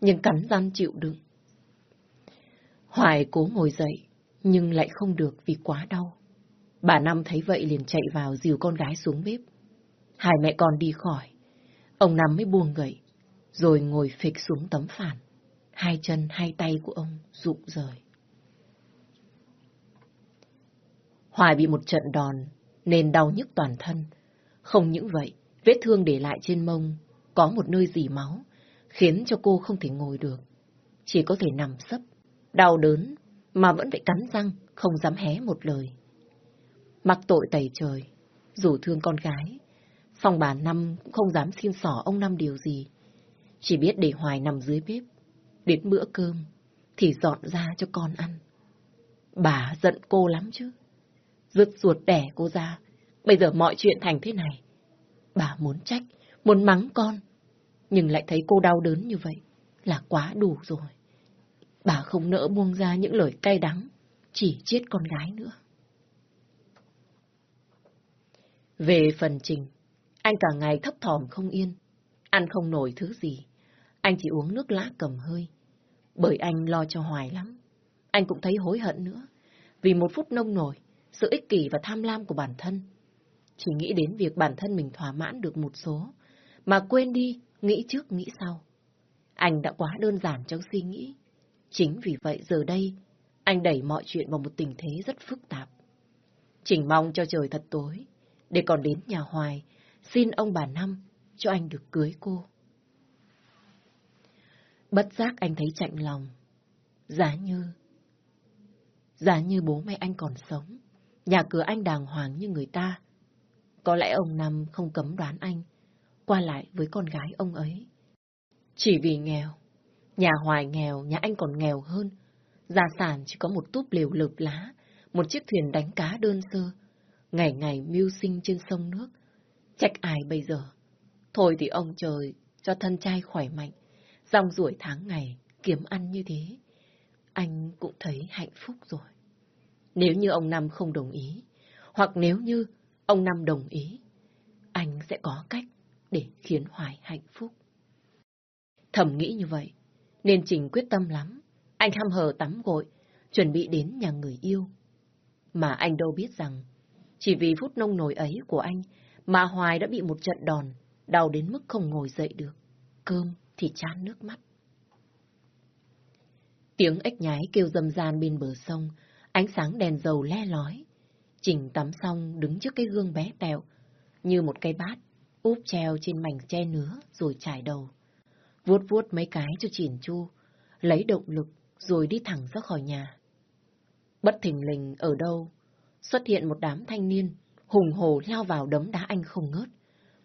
nhưng cắn răng chịu đựng. Hoài cố ngồi dậy, nhưng lại không được vì quá đau. Bà Năm thấy vậy liền chạy vào dìu con gái xuống bếp. Hai mẹ con đi khỏi. Ông Năm mới buông gậy, rồi ngồi phịch xuống tấm phản. Hai chân, hai tay của ông rụng rời. Hoài bị một trận đòn, nên đau nhức toàn thân. Không những vậy, vết thương để lại trên mông, có một nơi dì máu, khiến cho cô không thể ngồi được. Chỉ có thể nằm sấp, đau đớn, mà vẫn phải cắn răng, không dám hé một lời. Mặc tội tẩy trời, dù thương con gái, song bà Năm cũng không dám xin xỏ ông Năm điều gì. Chỉ biết để Hoài nằm dưới bếp, đến bữa cơm thì dọn ra cho con ăn. Bà giận cô lắm chứ rứt ruột đẻ cô ra. Bây giờ mọi chuyện thành thế này. Bà muốn trách, muốn mắng con, nhưng lại thấy cô đau đớn như vậy là quá đủ rồi. Bà không nỡ buông ra những lời cay đắng, chỉ chết con gái nữa. Về phần Trình, anh cả ngày thấp thỏm không yên, ăn không nổi thứ gì. Anh chỉ uống nước lá cầm hơi, bởi anh lo cho Hoài lắm. Anh cũng thấy hối hận nữa, vì một phút nông nổi, sự ích kỷ và tham lam của bản thân. Chỉ nghĩ đến việc bản thân mình thỏa mãn được một số, mà quên đi, nghĩ trước nghĩ sau. Anh đã quá đơn giản trong suy nghĩ. Chính vì vậy giờ đây, anh đẩy mọi chuyện vào một tình thế rất phức tạp. Chỉnh mong cho trời thật tối, để còn đến nhà Hoài, xin ông bà Năm cho anh được cưới cô. Bất giác anh thấy chạnh lòng. Giá như... Giá như bố mẹ anh còn sống, Nhà cửa anh đàng hoàng như người ta. Có lẽ ông Năm không cấm đoán anh qua lại với con gái ông ấy. Chỉ vì nghèo, nhà hoài nghèo, nhà anh còn nghèo hơn. Gia sản chỉ có một túp liều lợp lá, một chiếc thuyền đánh cá đơn sơ, ngày ngày mưu sinh trên sông nước. Trách ai bây giờ? Thôi thì ông trời cho thân trai khỏe mạnh, dòng ruổi tháng ngày, kiếm ăn như thế. Anh cũng thấy hạnh phúc rồi. Nếu như ông Năm không đồng ý, hoặc nếu như ông Năm đồng ý, anh sẽ có cách để khiến Hoài hạnh phúc. Thầm nghĩ như vậy, nên Trình quyết tâm lắm. Anh hăm hờ tắm gội, chuẩn bị đến nhà người yêu. Mà anh đâu biết rằng, chỉ vì phút nông nổi ấy của anh mà Hoài đã bị một trận đòn, đau đến mức không ngồi dậy được. Cơm thì chán nước mắt. Tiếng ếch nhái kêu râm ran bên bờ sông, Ánh sáng đèn dầu le lói. Trình tắm xong đứng trước cái gương bé tẹo, như một cây bát, úp treo trên mảnh che nứa rồi trải đầu. vuốt vuốt mấy cái cho chỉn chu, lấy động lực rồi đi thẳng ra khỏi nhà. Bất thình lình ở đâu, xuất hiện một đám thanh niên, hùng hồ lao vào đấm đá anh không ngớt.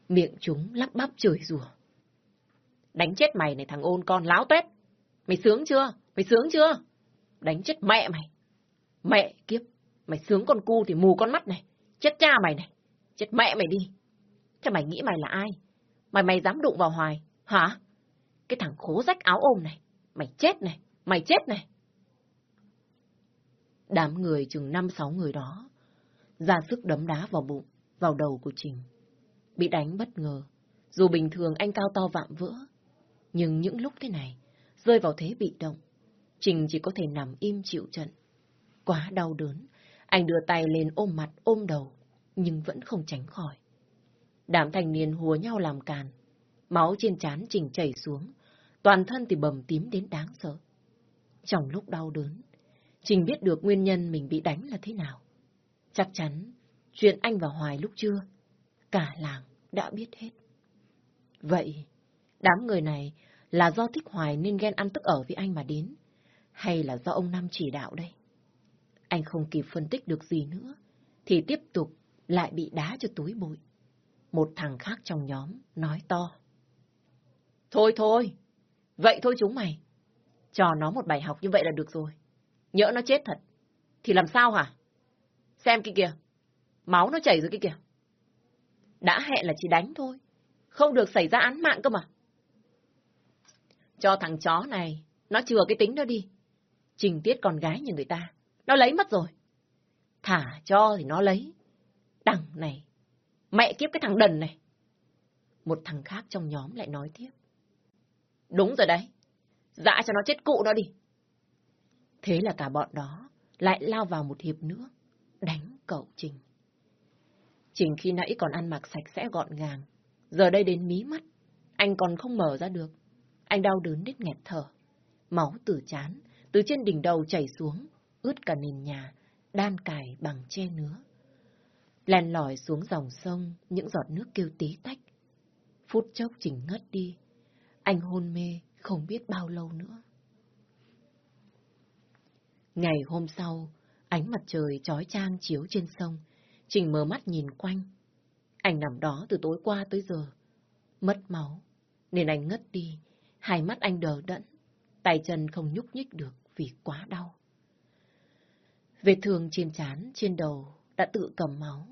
Miệng chúng lắp bắp chửi rủa. Đánh chết mày này thằng ôn con láo tuét. Mày sướng chưa? Mày sướng chưa? Đánh chết mẹ mày. Mẹ kiếp, mày sướng con cu thì mù con mắt này. Chết cha mày này. Chết mẹ mày đi. Thế mày nghĩ mày là ai? Mày mày dám đụng vào hoài, hả? Cái thằng khố rách áo ôm này. Mày chết này, mày chết này. Đám người chừng năm sáu người đó, ra sức đấm đá vào bụng, vào đầu của Trình. Bị đánh bất ngờ, dù bình thường anh cao to vạm vỡ, nhưng những lúc thế này, rơi vào thế bị động, Trình chỉ có thể nằm im chịu trận. Quá đau đớn, anh đưa tay lên ôm mặt ôm đầu, nhưng vẫn không tránh khỏi. Đám thanh niên hùa nhau làm càn, máu trên trán Trình chảy xuống, toàn thân thì bầm tím đến đáng sợ. Trong lúc đau đớn, Trình biết được nguyên nhân mình bị đánh là thế nào. Chắc chắn, chuyện anh và Hoài lúc trưa, cả làng đã biết hết. Vậy, đám người này là do thích Hoài nên ghen ăn tức ở với anh mà đến, hay là do ông Năm chỉ đạo đây? Anh không kịp phân tích được gì nữa, thì tiếp tục lại bị đá cho túi bụi. Một thằng khác trong nhóm nói to. Thôi thôi, vậy thôi chúng mày. Cho nó một bài học như vậy là được rồi. Nhỡ nó chết thật, thì làm sao hả? Xem kia kìa, máu nó chảy rồi kia kìa. Đã hẹn là chỉ đánh thôi, không được xảy ra án mạng cơ mà. Cho thằng chó này, nó chừa cái tính đó đi. Trình tiết con gái như người ta, nó lấy mất rồi. Thả cho thì nó lấy. Đằng này, mẹ kiếp cái thằng đần này. Một thằng khác trong nhóm lại nói tiếp. Đúng rồi đấy, dã cho nó chết cụ đó đi. Thế là cả bọn đó lại lao vào một hiệp nữa, đánh cậu Trình. Trình khi nãy còn ăn mặc sạch sẽ gọn gàng, giờ đây đến mí mắt, anh còn không mở ra được. Anh đau đớn đến nghẹt thở. Máu từ chán, từ trên đỉnh đầu chảy xuống, ướt cả nền nhà, đan cài bằng che nứa. Len lỏi xuống dòng sông, những giọt nước kêu tí tách. Phút chốc chỉnh ngất đi. Anh hôn mê, không biết bao lâu nữa. Ngày hôm sau, ánh mặt trời trói trang chiếu trên sông. Trình mở mắt nhìn quanh. Anh nằm đó từ tối qua tới giờ. Mất máu, nên anh ngất đi. Hai mắt anh đờ đẫn, tay chân không nhúc nhích được vì quá đau. Vết thương trên trán, trên đầu đã tự cầm máu,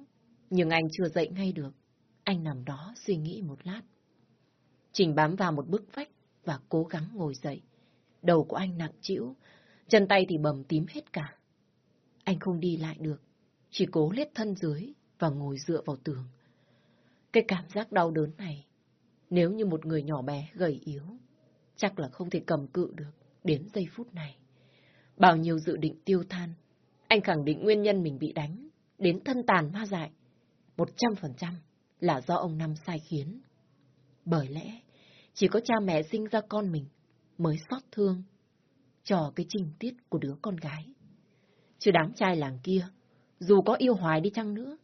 nhưng anh chưa dậy ngay được. Anh nằm đó suy nghĩ một lát. Trình bám vào một bức vách và cố gắng ngồi dậy. Đầu của anh nặng trĩu, chân tay thì bầm tím hết cả. Anh không đi lại được, chỉ cố lết thân dưới và ngồi dựa vào tường. Cái cảm giác đau đớn này, nếu như một người nhỏ bé gầy yếu, chắc là không thể cầm cự được đến giây phút này. Bao nhiêu dự định tiêu than, anh khẳng định nguyên nhân mình bị đánh, đến thân tàn ma dại. Một trăm phần trăm là do ông Năm sai khiến. Bởi lẽ, chỉ có cha mẹ sinh ra con mình mới xót thương cho cái trình tiết của đứa con gái. Chứ đám trai làng kia, dù có yêu hoài đi chăng nữa,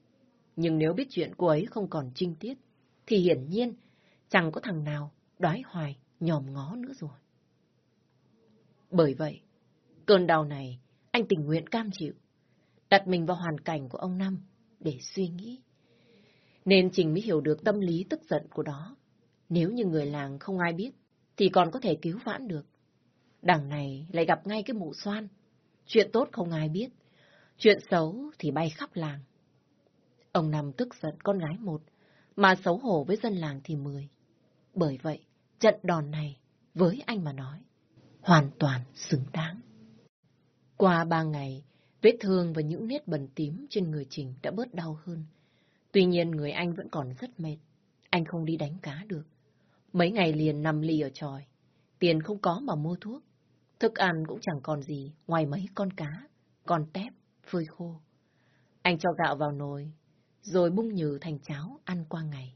nhưng nếu biết chuyện cô ấy không còn trinh tiết, thì hiển nhiên chẳng có thằng nào đoái hoài nhòm ngó nữa rồi. Bởi vậy, cơn đau này anh tình nguyện cam chịu, đặt mình vào hoàn cảnh của ông Năm để suy nghĩ. Nên Trình mới hiểu được tâm lý tức giận của đó. Nếu như người làng không ai biết, thì còn có thể cứu vãn được. Đằng này lại gặp ngay cái mụ xoan. Chuyện tốt không ai biết, chuyện xấu thì bay khắp làng. Ông Năm tức giận con gái một, mà xấu hổ với dân làng thì mười. Bởi vậy, trận đòn này, với anh mà nói, hoàn toàn xứng đáng. Qua ba ngày, vết thương và những nét bẩn tím trên người Trình đã bớt đau hơn. Tuy nhiên người anh vẫn còn rất mệt. Anh không đi đánh cá được. Mấy ngày liền nằm lì ở tròi. Tiền không có mà mua thuốc. Thức ăn cũng chẳng còn gì ngoài mấy con cá, con tép, phơi khô. Anh cho gạo vào nồi, rồi bung nhừ thành cháo ăn qua ngày.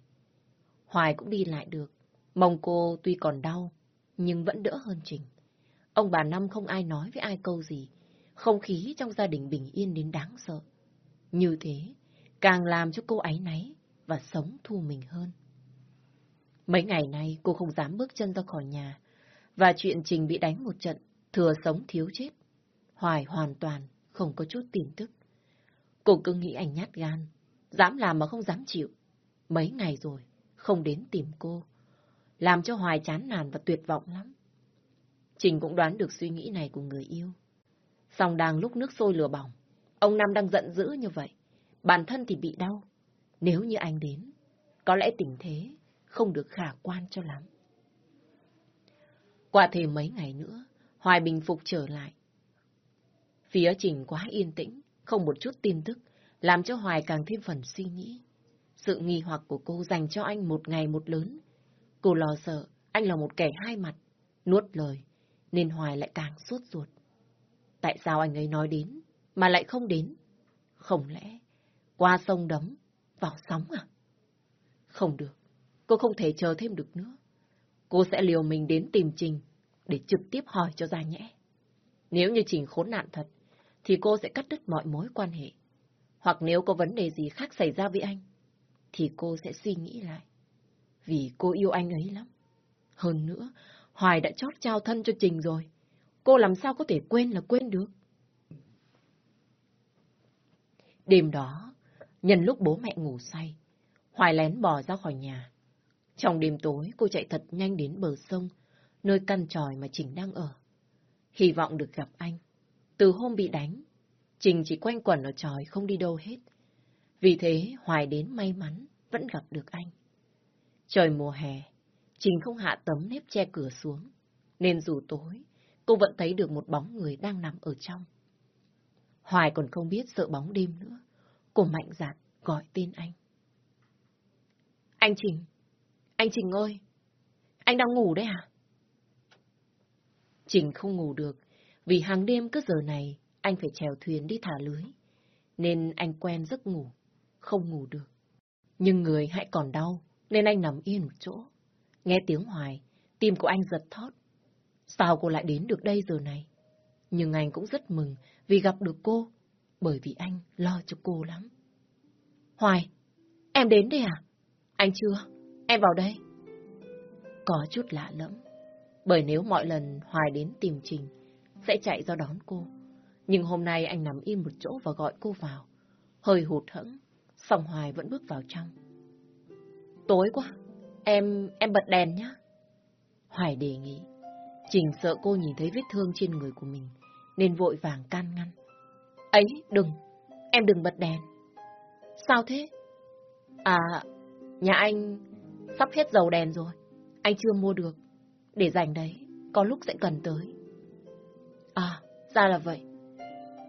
Hoài cũng đi lại được. Mông cô tuy còn đau, nhưng vẫn đỡ hơn Trình. Ông bà Năm không ai nói với ai câu gì. Không khí trong gia đình bình yên đến đáng sợ. Như thế, càng làm cho cô ấy náy và sống thu mình hơn. Mấy ngày nay cô không dám bước chân ra khỏi nhà. Và chuyện Trình bị đánh một trận, thừa sống thiếu chết. Hoài hoàn toàn không có chút tin tức. Cô cứ nghĩ anh nhát gan, dám làm mà không dám chịu. Mấy ngày rồi, không đến tìm cô. Làm cho Hoài chán nản và tuyệt vọng lắm. Trình cũng đoán được suy nghĩ này của người yêu. Xong đang lúc nước sôi lửa bỏng, ông Năm đang giận dữ như vậy. Bản thân thì bị đau. Nếu như anh đến, có lẽ tình thế không được khả quan cho lắm. Qua thêm mấy ngày nữa, Hoài bình phục trở lại. Phía Trình quá yên tĩnh, không một chút tin tức, làm cho Hoài càng thêm phần suy nghĩ. Sự nghi hoặc của cô dành cho anh một ngày một lớn. Cô lo sợ anh là một kẻ hai mặt, nuốt lời, nên Hoài lại càng suốt ruột. Tại sao anh ấy nói đến, mà lại không đến? Không lẽ qua sông đấm, vào sóng à? Không được, cô không thể chờ thêm được nữa. Cô sẽ liều mình đến tìm Trình để trực tiếp hỏi cho ra nhẽ. Nếu như Trình khốn nạn thật, thì cô sẽ cắt đứt mọi mối quan hệ. Hoặc nếu có vấn đề gì khác xảy ra với anh, thì cô sẽ suy nghĩ lại. Vì cô yêu anh ấy lắm. Hơn nữa, Hoài đã chót trao thân cho Trình rồi. Cô làm sao có thể quên là quên được. Đêm đó, nhân lúc bố mẹ ngủ say, Hoài lén bò ra khỏi nhà. Trong đêm tối, cô chạy thật nhanh đến bờ sông, nơi căn tròi mà Trình đang ở. Hy vọng được gặp anh. Từ hôm bị đánh, Trình chỉ quanh quẩn ở tròi không đi đâu hết. Vì thế, Hoài đến may mắn vẫn gặp được anh. Trời mùa hè, Trình không hạ tấm nếp che cửa xuống, nên dù tối, cô vẫn thấy được một bóng người đang nằm ở trong. Hoài còn không biết sợ bóng đêm nữa. Cô mạnh dạn gọi tên anh. Anh Trình! Anh Trình ơi! Anh đang ngủ đấy à? Trình không ngủ được, vì hàng đêm cứ giờ này anh phải chèo thuyền đi thả lưới. Nên anh quen giấc ngủ, không ngủ được. Nhưng người hãy còn đau, nên anh nằm yên một chỗ. Nghe tiếng hoài, tim của anh giật thót. Sao cô lại đến được đây giờ này? Nhưng anh cũng rất mừng vì gặp được cô, bởi vì anh lo cho cô lắm. Hoài, em đến đây à? Anh chưa, em vào đây. Có chút lạ lẫm, bởi nếu mọi lần Hoài đến tìm Trình, sẽ chạy ra đón cô. Nhưng hôm nay anh nằm im một chỗ và gọi cô vào. Hơi hụt hẫng, song Hoài vẫn bước vào trong. Tối quá, em em bật đèn nhá, Hoài đề nghị. Trình sợ cô nhìn thấy vết thương trên người của mình, nên vội vàng can ngăn. Ấy, đừng, em đừng bật đèn. Sao thế? À, nhà anh sắp hết dầu đèn rồi, anh chưa mua được. Để dành đấy, có lúc sẽ cần tới. À, ra là vậy.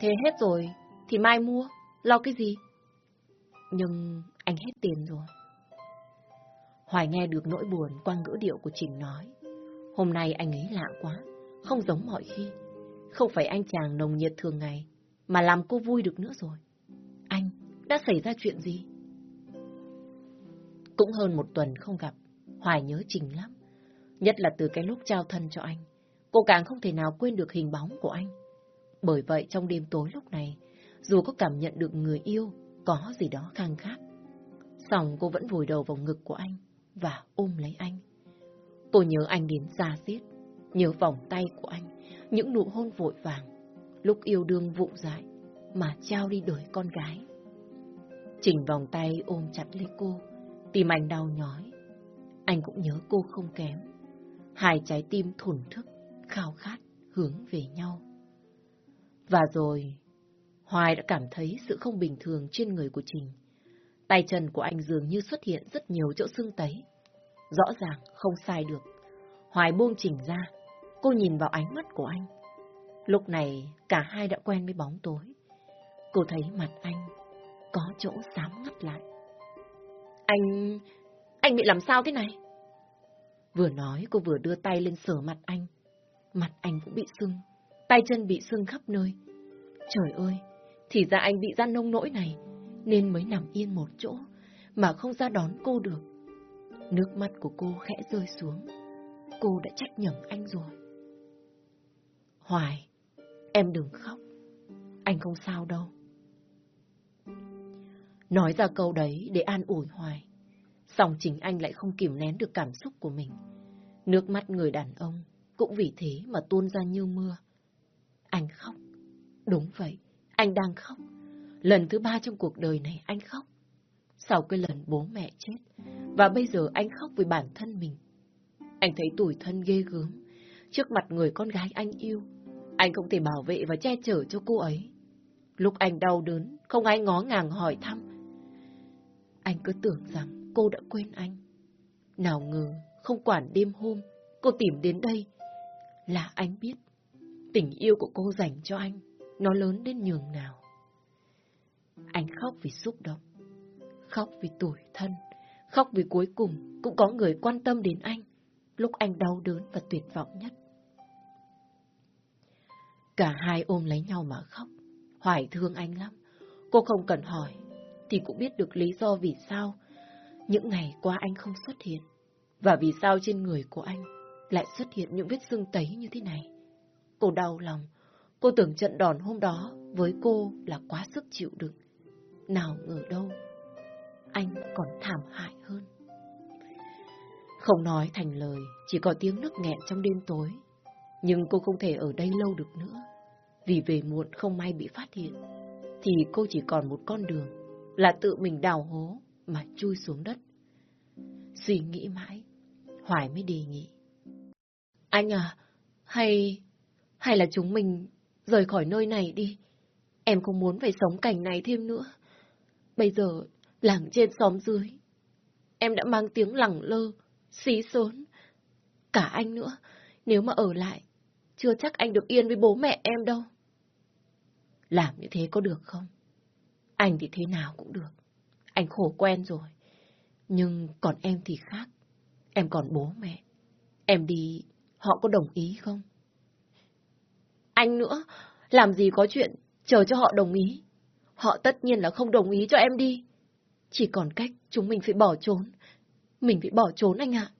Thế hết rồi, thì mai mua, lo cái gì? Nhưng anh hết tiền rồi. Hoài nghe được nỗi buồn qua ngữ điệu của Trình nói. Hôm nay anh ấy lạ quá, không giống mọi khi. Không phải anh chàng nồng nhiệt thường ngày, mà làm cô vui được nữa rồi. Anh, đã xảy ra chuyện gì? Cũng hơn một tuần không gặp, Hoài nhớ Trình lắm. Nhất là từ cái lúc trao thân cho anh, cô càng không thể nào quên được hình bóng của anh. Bởi vậy trong đêm tối lúc này, dù có cảm nhận được người yêu có gì đó khang khác, song cô vẫn vùi đầu vào ngực của anh và ôm lấy anh. Cô nhớ anh đến xa xiết, nhớ vòng tay của anh, những nụ hôn vội vàng, lúc yêu đương vụng dại mà trao đi đời con gái. Chỉnh vòng tay ôm chặt lấy cô, tim anh đau nhói. Anh cũng nhớ cô không kém. Hai trái tim thổn thức, khao khát, hướng về nhau. Và rồi, Hoài đã cảm thấy sự không bình thường trên người của Trình. Tay chân của anh dường như xuất hiện rất nhiều chỗ xương tấy. Rõ ràng không sai được. Hoài buông Trình ra, cô nhìn vào ánh mắt của anh. Lúc này cả hai đã quen với bóng tối. Cô thấy mặt anh có chỗ xám ngắt lại. Anh... anh bị làm sao thế này? Vừa nói cô vừa đưa tay lên sờ mặt anh. Mặt anh cũng bị sưng, tay chân bị sưng khắp nơi. Trời ơi, thì ra anh bị ra nông nỗi này, nên mới nằm yên một chỗ, mà không ra đón cô được. Nước mắt của cô khẽ rơi xuống. Cô đã trách nhầm anh rồi. Hoài, em đừng khóc. Anh không sao đâu. Nói ra câu đấy để an ủi Hoài. Xong chính anh lại không kìm nén được cảm xúc của mình. Nước mắt người đàn ông cũng vì thế mà tuôn ra như mưa. Anh khóc. Đúng vậy, anh đang khóc. Lần thứ ba trong cuộc đời này anh khóc. Sau cái lần bố mẹ chết, và bây giờ anh khóc vì bản thân mình. Anh thấy tủi thân ghê gớm. Trước mặt người con gái anh yêu, anh không thể bảo vệ và che chở cho cô ấy. Lúc anh đau đớn, không ai ngó ngàng hỏi thăm. Anh cứ tưởng rằng cô đã quên anh. Nào ngờ, không quản đêm hôm, cô tìm đến đây. Là anh biết, tình yêu của cô dành cho anh, nó lớn đến nhường nào. Anh khóc vì xúc động, khóc vì tủi thân, khóc vì cuối cùng cũng có người quan tâm đến anh, lúc anh đau đớn và tuyệt vọng nhất. Cả hai ôm lấy nhau mà khóc. Hoài thương anh lắm. Cô không cần hỏi, thì cũng biết được lý do vì sao những ngày qua anh không xuất hiện. Và vì sao trên người của anh lại xuất hiện những vết sưng tấy như thế này. Cô đau lòng. Cô tưởng trận đòn hôm đó với cô là quá sức chịu đựng. Nào ngờ đâu, anh còn thảm hại hơn. Không nói thành lời, chỉ có tiếng nức nghẹn trong đêm tối. Nhưng cô không thể ở đây lâu được nữa. Vì về muộn không may bị phát hiện, thì cô chỉ còn một con đường, là tự mình đào hố mà chui xuống đất. Suy nghĩ mãi, Hoài mới đề nghị. Anh à, hay... hay là chúng mình rời khỏi nơi này đi. Em không muốn phải sống cảnh này thêm nữa. Bây giờ, làng trên xóm dưới, em đã mang tiếng lẳng lơ, xí xốn. Cả anh nữa, nếu mà ở lại, chưa chắc anh được yên với bố mẹ em đâu. Làm như thế có được không? Anh thì thế nào cũng được. Anh khổ quen rồi. Nhưng còn em thì khác. Em còn bố mẹ. Em đi, họ có đồng ý không? Anh nữa, làm gì có chuyện chờ cho họ đồng ý. Họ tất nhiên là không đồng ý cho em đi. Chỉ còn cách chúng mình phải bỏ trốn. Mình phải bỏ trốn anh ạ.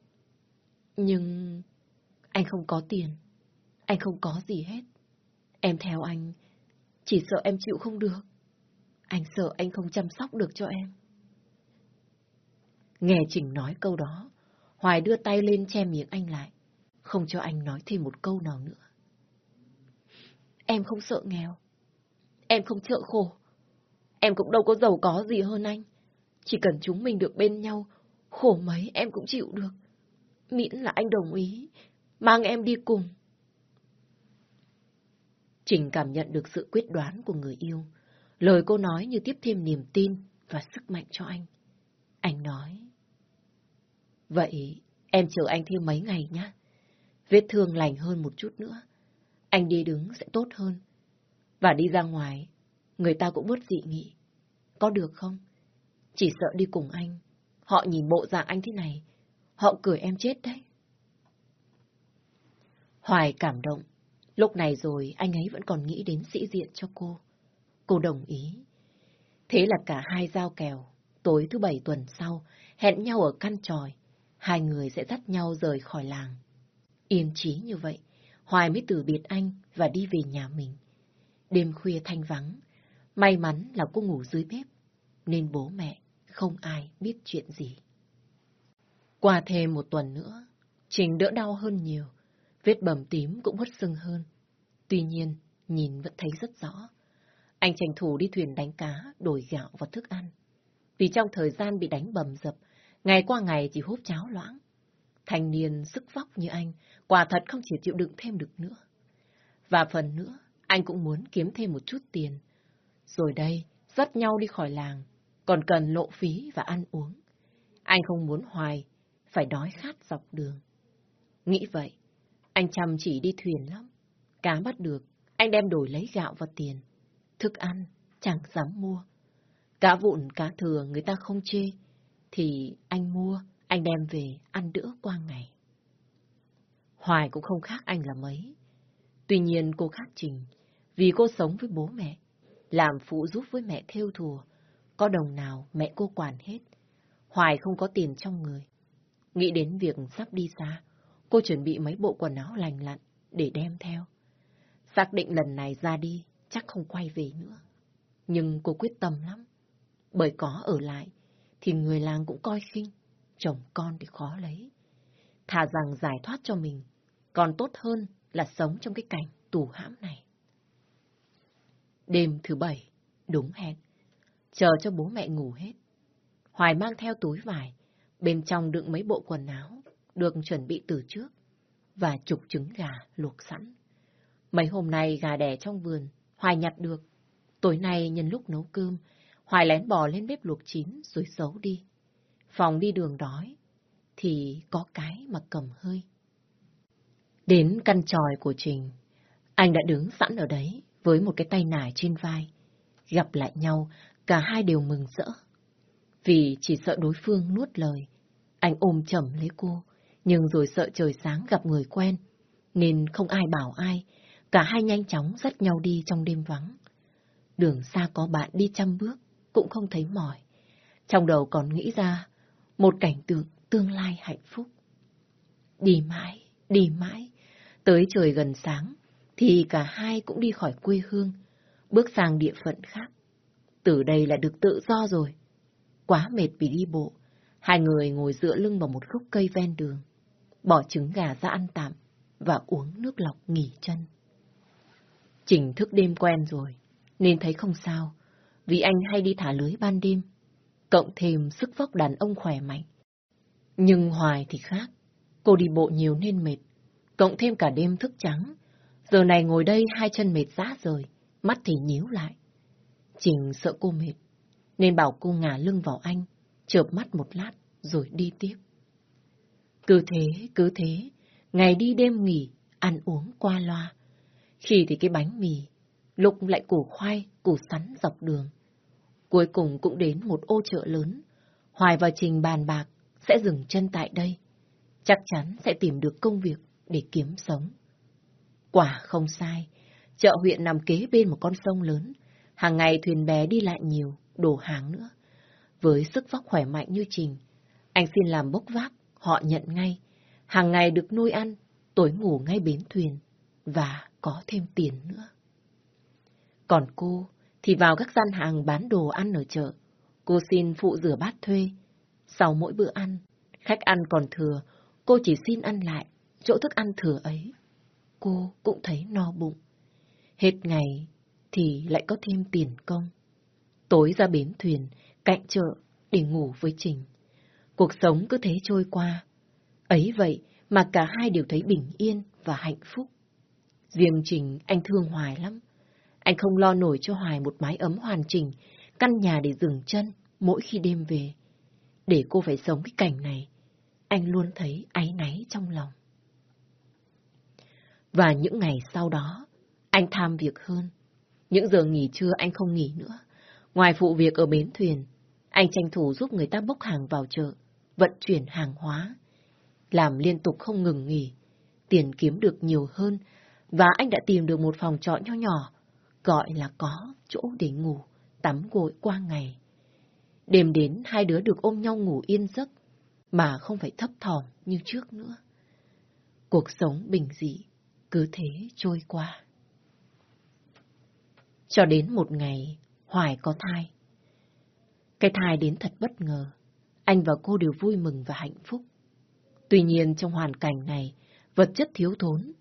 Nhưng anh không có tiền. Anh không có gì hết. Em theo anh, chỉ sợ em chịu không được. Anh sợ anh không chăm sóc được cho em. Nghe Trình nói câu đó, Hoài đưa tay lên che miệng anh lại, không cho anh nói thêm một câu nào nữa. Em không sợ nghèo. Em không sợ khổ. Em cũng đâu có giàu có gì hơn anh. Chỉ cần chúng mình được bên nhau, khổ mấy em cũng chịu được. Miễn là anh đồng ý, mang em đi cùng. Trình cảm nhận được sự quyết đoán của người yêu. Lời cô nói như tiếp thêm niềm tin và sức mạnh cho anh. Anh nói. Vậy em chờ anh thêm mấy ngày nhé. Vết thương lành hơn một chút nữa. Anh đi đứng sẽ tốt hơn. Và đi ra ngoài, người ta cũng bớt dị nghị. Có được không? Chỉ sợ đi cùng anh. Họ nhìn bộ dạng anh thế này. Họ cười em chết đấy. Hoài cảm động Lúc này rồi anh ấy vẫn còn nghĩ đến sĩ diện cho cô. Cô đồng ý. Thế là cả hai giao kèo. Tối thứ bảy tuần sau, hẹn nhau ở căn tròi. Hai người sẽ dắt nhau rời khỏi làng. Yên trí như vậy, Hoài mới từ biệt anh và đi về nhà mình. Đêm khuya thanh vắng, may mắn là cô ngủ dưới bếp, nên bố mẹ không ai biết chuyện gì. Qua thêm một tuần nữa, Trình đỡ đau hơn nhiều, Vết bầm tím cũng hất sưng hơn. Tuy nhiên, nhìn vẫn thấy rất rõ. Anh tranh thủ đi thuyền đánh cá, đổi gạo và thức ăn. Vì trong thời gian bị đánh bầm dập, ngày qua ngày chỉ hút cháo loãng. Thành niên sức vóc như anh, quả thật không chỉ chịu đựng thêm được nữa. Và phần nữa, anh cũng muốn kiếm thêm một chút tiền. Rồi đây, dắt nhau đi khỏi làng, còn cần lộ phí và ăn uống. Anh không muốn hoài, phải đói khát dọc đường. Nghĩ vậy, anh chăm chỉ đi thuyền lắm. Cá bắt được, anh đem đổi lấy gạo và tiền. Thức ăn, chẳng dám mua. Cá vụn, cá thừa người ta không chê. Thì anh mua, anh đem về ăn đỡ qua ngày. Hoài cũng không khác anh là mấy. Tuy nhiên cô khác Trình, vì cô sống với bố mẹ, làm phụ giúp với mẹ theo thùa. Có đồng nào mẹ cô quản hết. Hoài không có tiền trong người. Nghĩ đến việc sắp đi xa, Cô chuẩn bị mấy bộ quần áo lành lặn để đem theo. Xác định lần này ra đi, chắc không quay về nữa. Nhưng cô quyết tâm lắm. Bởi có ở lại, thì người làng cũng coi khinh. chồng con thì khó lấy. Thà rằng giải thoát cho mình, còn tốt hơn là sống trong cái cảnh tù hãm này. Đêm thứ bảy, đúng hẹn, chờ cho bố mẹ ngủ hết. Hoài mang theo túi vải, bên trong đựng mấy bộ quần áo, được chuẩn bị từ trước, và chục trứng gà luộc sẵn. Mấy hôm nay gà đẻ trong vườn, Hoài nhặt được. Tối nay nhân lúc nấu cơm, Hoài lén bò lên bếp luộc chín rồi xấu đi. Phòng đi đường đói, thì có cái mà cầm hơi. Đến căn tròi của Trình, anh đã đứng sẵn ở đấy với một cái tay nải trên vai. Gặp lại nhau, cả hai đều mừng rỡ. Vì chỉ sợ đối phương nuốt lời, anh ôm chầm lấy cô, nhưng rồi sợ trời sáng gặp người quen, nên không ai bảo ai, cả hai nhanh chóng dắt nhau đi trong đêm vắng. Đường xa có bạn đi trăm bước, cũng không thấy mỏi. Trong đầu còn nghĩ ra một cảnh tượng tương lai hạnh phúc. Đi mãi, đi mãi, tới trời gần sáng, thì cả hai cũng đi khỏi quê hương, bước sang địa phận khác. Từ đây là được tự do rồi. Quá mệt vì đi bộ, hai người ngồi dựa lưng vào một gốc cây ven đường, bỏ trứng gà ra ăn tạm và uống nước lọc nghỉ chân. Trình thức đêm quen rồi, nên thấy không sao, vì anh hay đi thả lưới ban đêm, cộng thêm sức vóc đàn ông khỏe mạnh. Nhưng Hoài thì khác, cô đi bộ nhiều nên mệt, cộng thêm cả đêm thức trắng. Giờ này ngồi đây hai chân mệt rã rời, mắt thì nhíu lại. Trình sợ cô mệt, nên bảo cô ngả lưng vào anh, chợp mắt một lát rồi đi tiếp. Cứ thế, cứ thế, ngày đi đêm nghỉ, ăn uống qua loa. Khi thì cái bánh mì, lúc lại củ khoai, củ sắn dọc đường. Cuối cùng cũng đến một ô chợ lớn. Hoài và Trình bàn bạc sẽ dừng chân tại đây. Chắc chắn sẽ tìm được công việc để kiếm sống. Quả không sai, chợ huyện nằm kế bên một con sông lớn. Hàng ngày thuyền bé đi lại nhiều, đổ hàng nữa. Với sức vóc khỏe mạnh như Trình, anh xin làm bốc vác, họ nhận ngay. Hàng ngày được nuôi ăn, tối ngủ ngay bến thuyền, và có thêm tiền nữa. Còn cô thì vào các gian hàng bán đồ ăn ở chợ. Cô xin phụ rửa bát thuê. Sau mỗi bữa ăn, khách ăn còn thừa, cô chỉ xin ăn lại chỗ thức ăn thừa ấy. Cô cũng thấy no bụng. Hết ngày thì lại có thêm tiền công. Tối ra bến thuyền, cạnh chợ để ngủ với Trình. Cuộc sống cứ thế trôi qua. Ấy vậy mà cả hai đều thấy bình yên và hạnh phúc. Riêng Trình anh thương Hoài lắm. Anh không lo nổi cho Hoài một mái ấm hoàn chỉnh, căn nhà để dừng chân mỗi khi đêm về. Để cô phải sống cái cảnh này, anh luôn thấy áy náy trong lòng. Và những ngày sau đó, anh tham việc hơn. Những giờ nghỉ trưa anh không nghỉ nữa. Ngoài phụ việc ở bến thuyền, anh tranh thủ giúp người ta bốc hàng vào chợ, vận chuyển hàng hóa. Làm liên tục không ngừng nghỉ, tiền kiếm được nhiều hơn, và anh đã tìm được một phòng trọ nho nhỏ, gọi là có chỗ để ngủ, tắm gội qua ngày. Đêm đến hai đứa được ôm nhau ngủ yên giấc, mà không phải thấp thỏm như trước nữa. Cuộc sống bình dị, cứ thế trôi qua. Cho đến một ngày, Hoài có thai. Cái thai đến thật bất ngờ. Anh và cô đều vui mừng và hạnh phúc. Tuy nhiên trong hoàn cảnh này, vật chất thiếu thốn,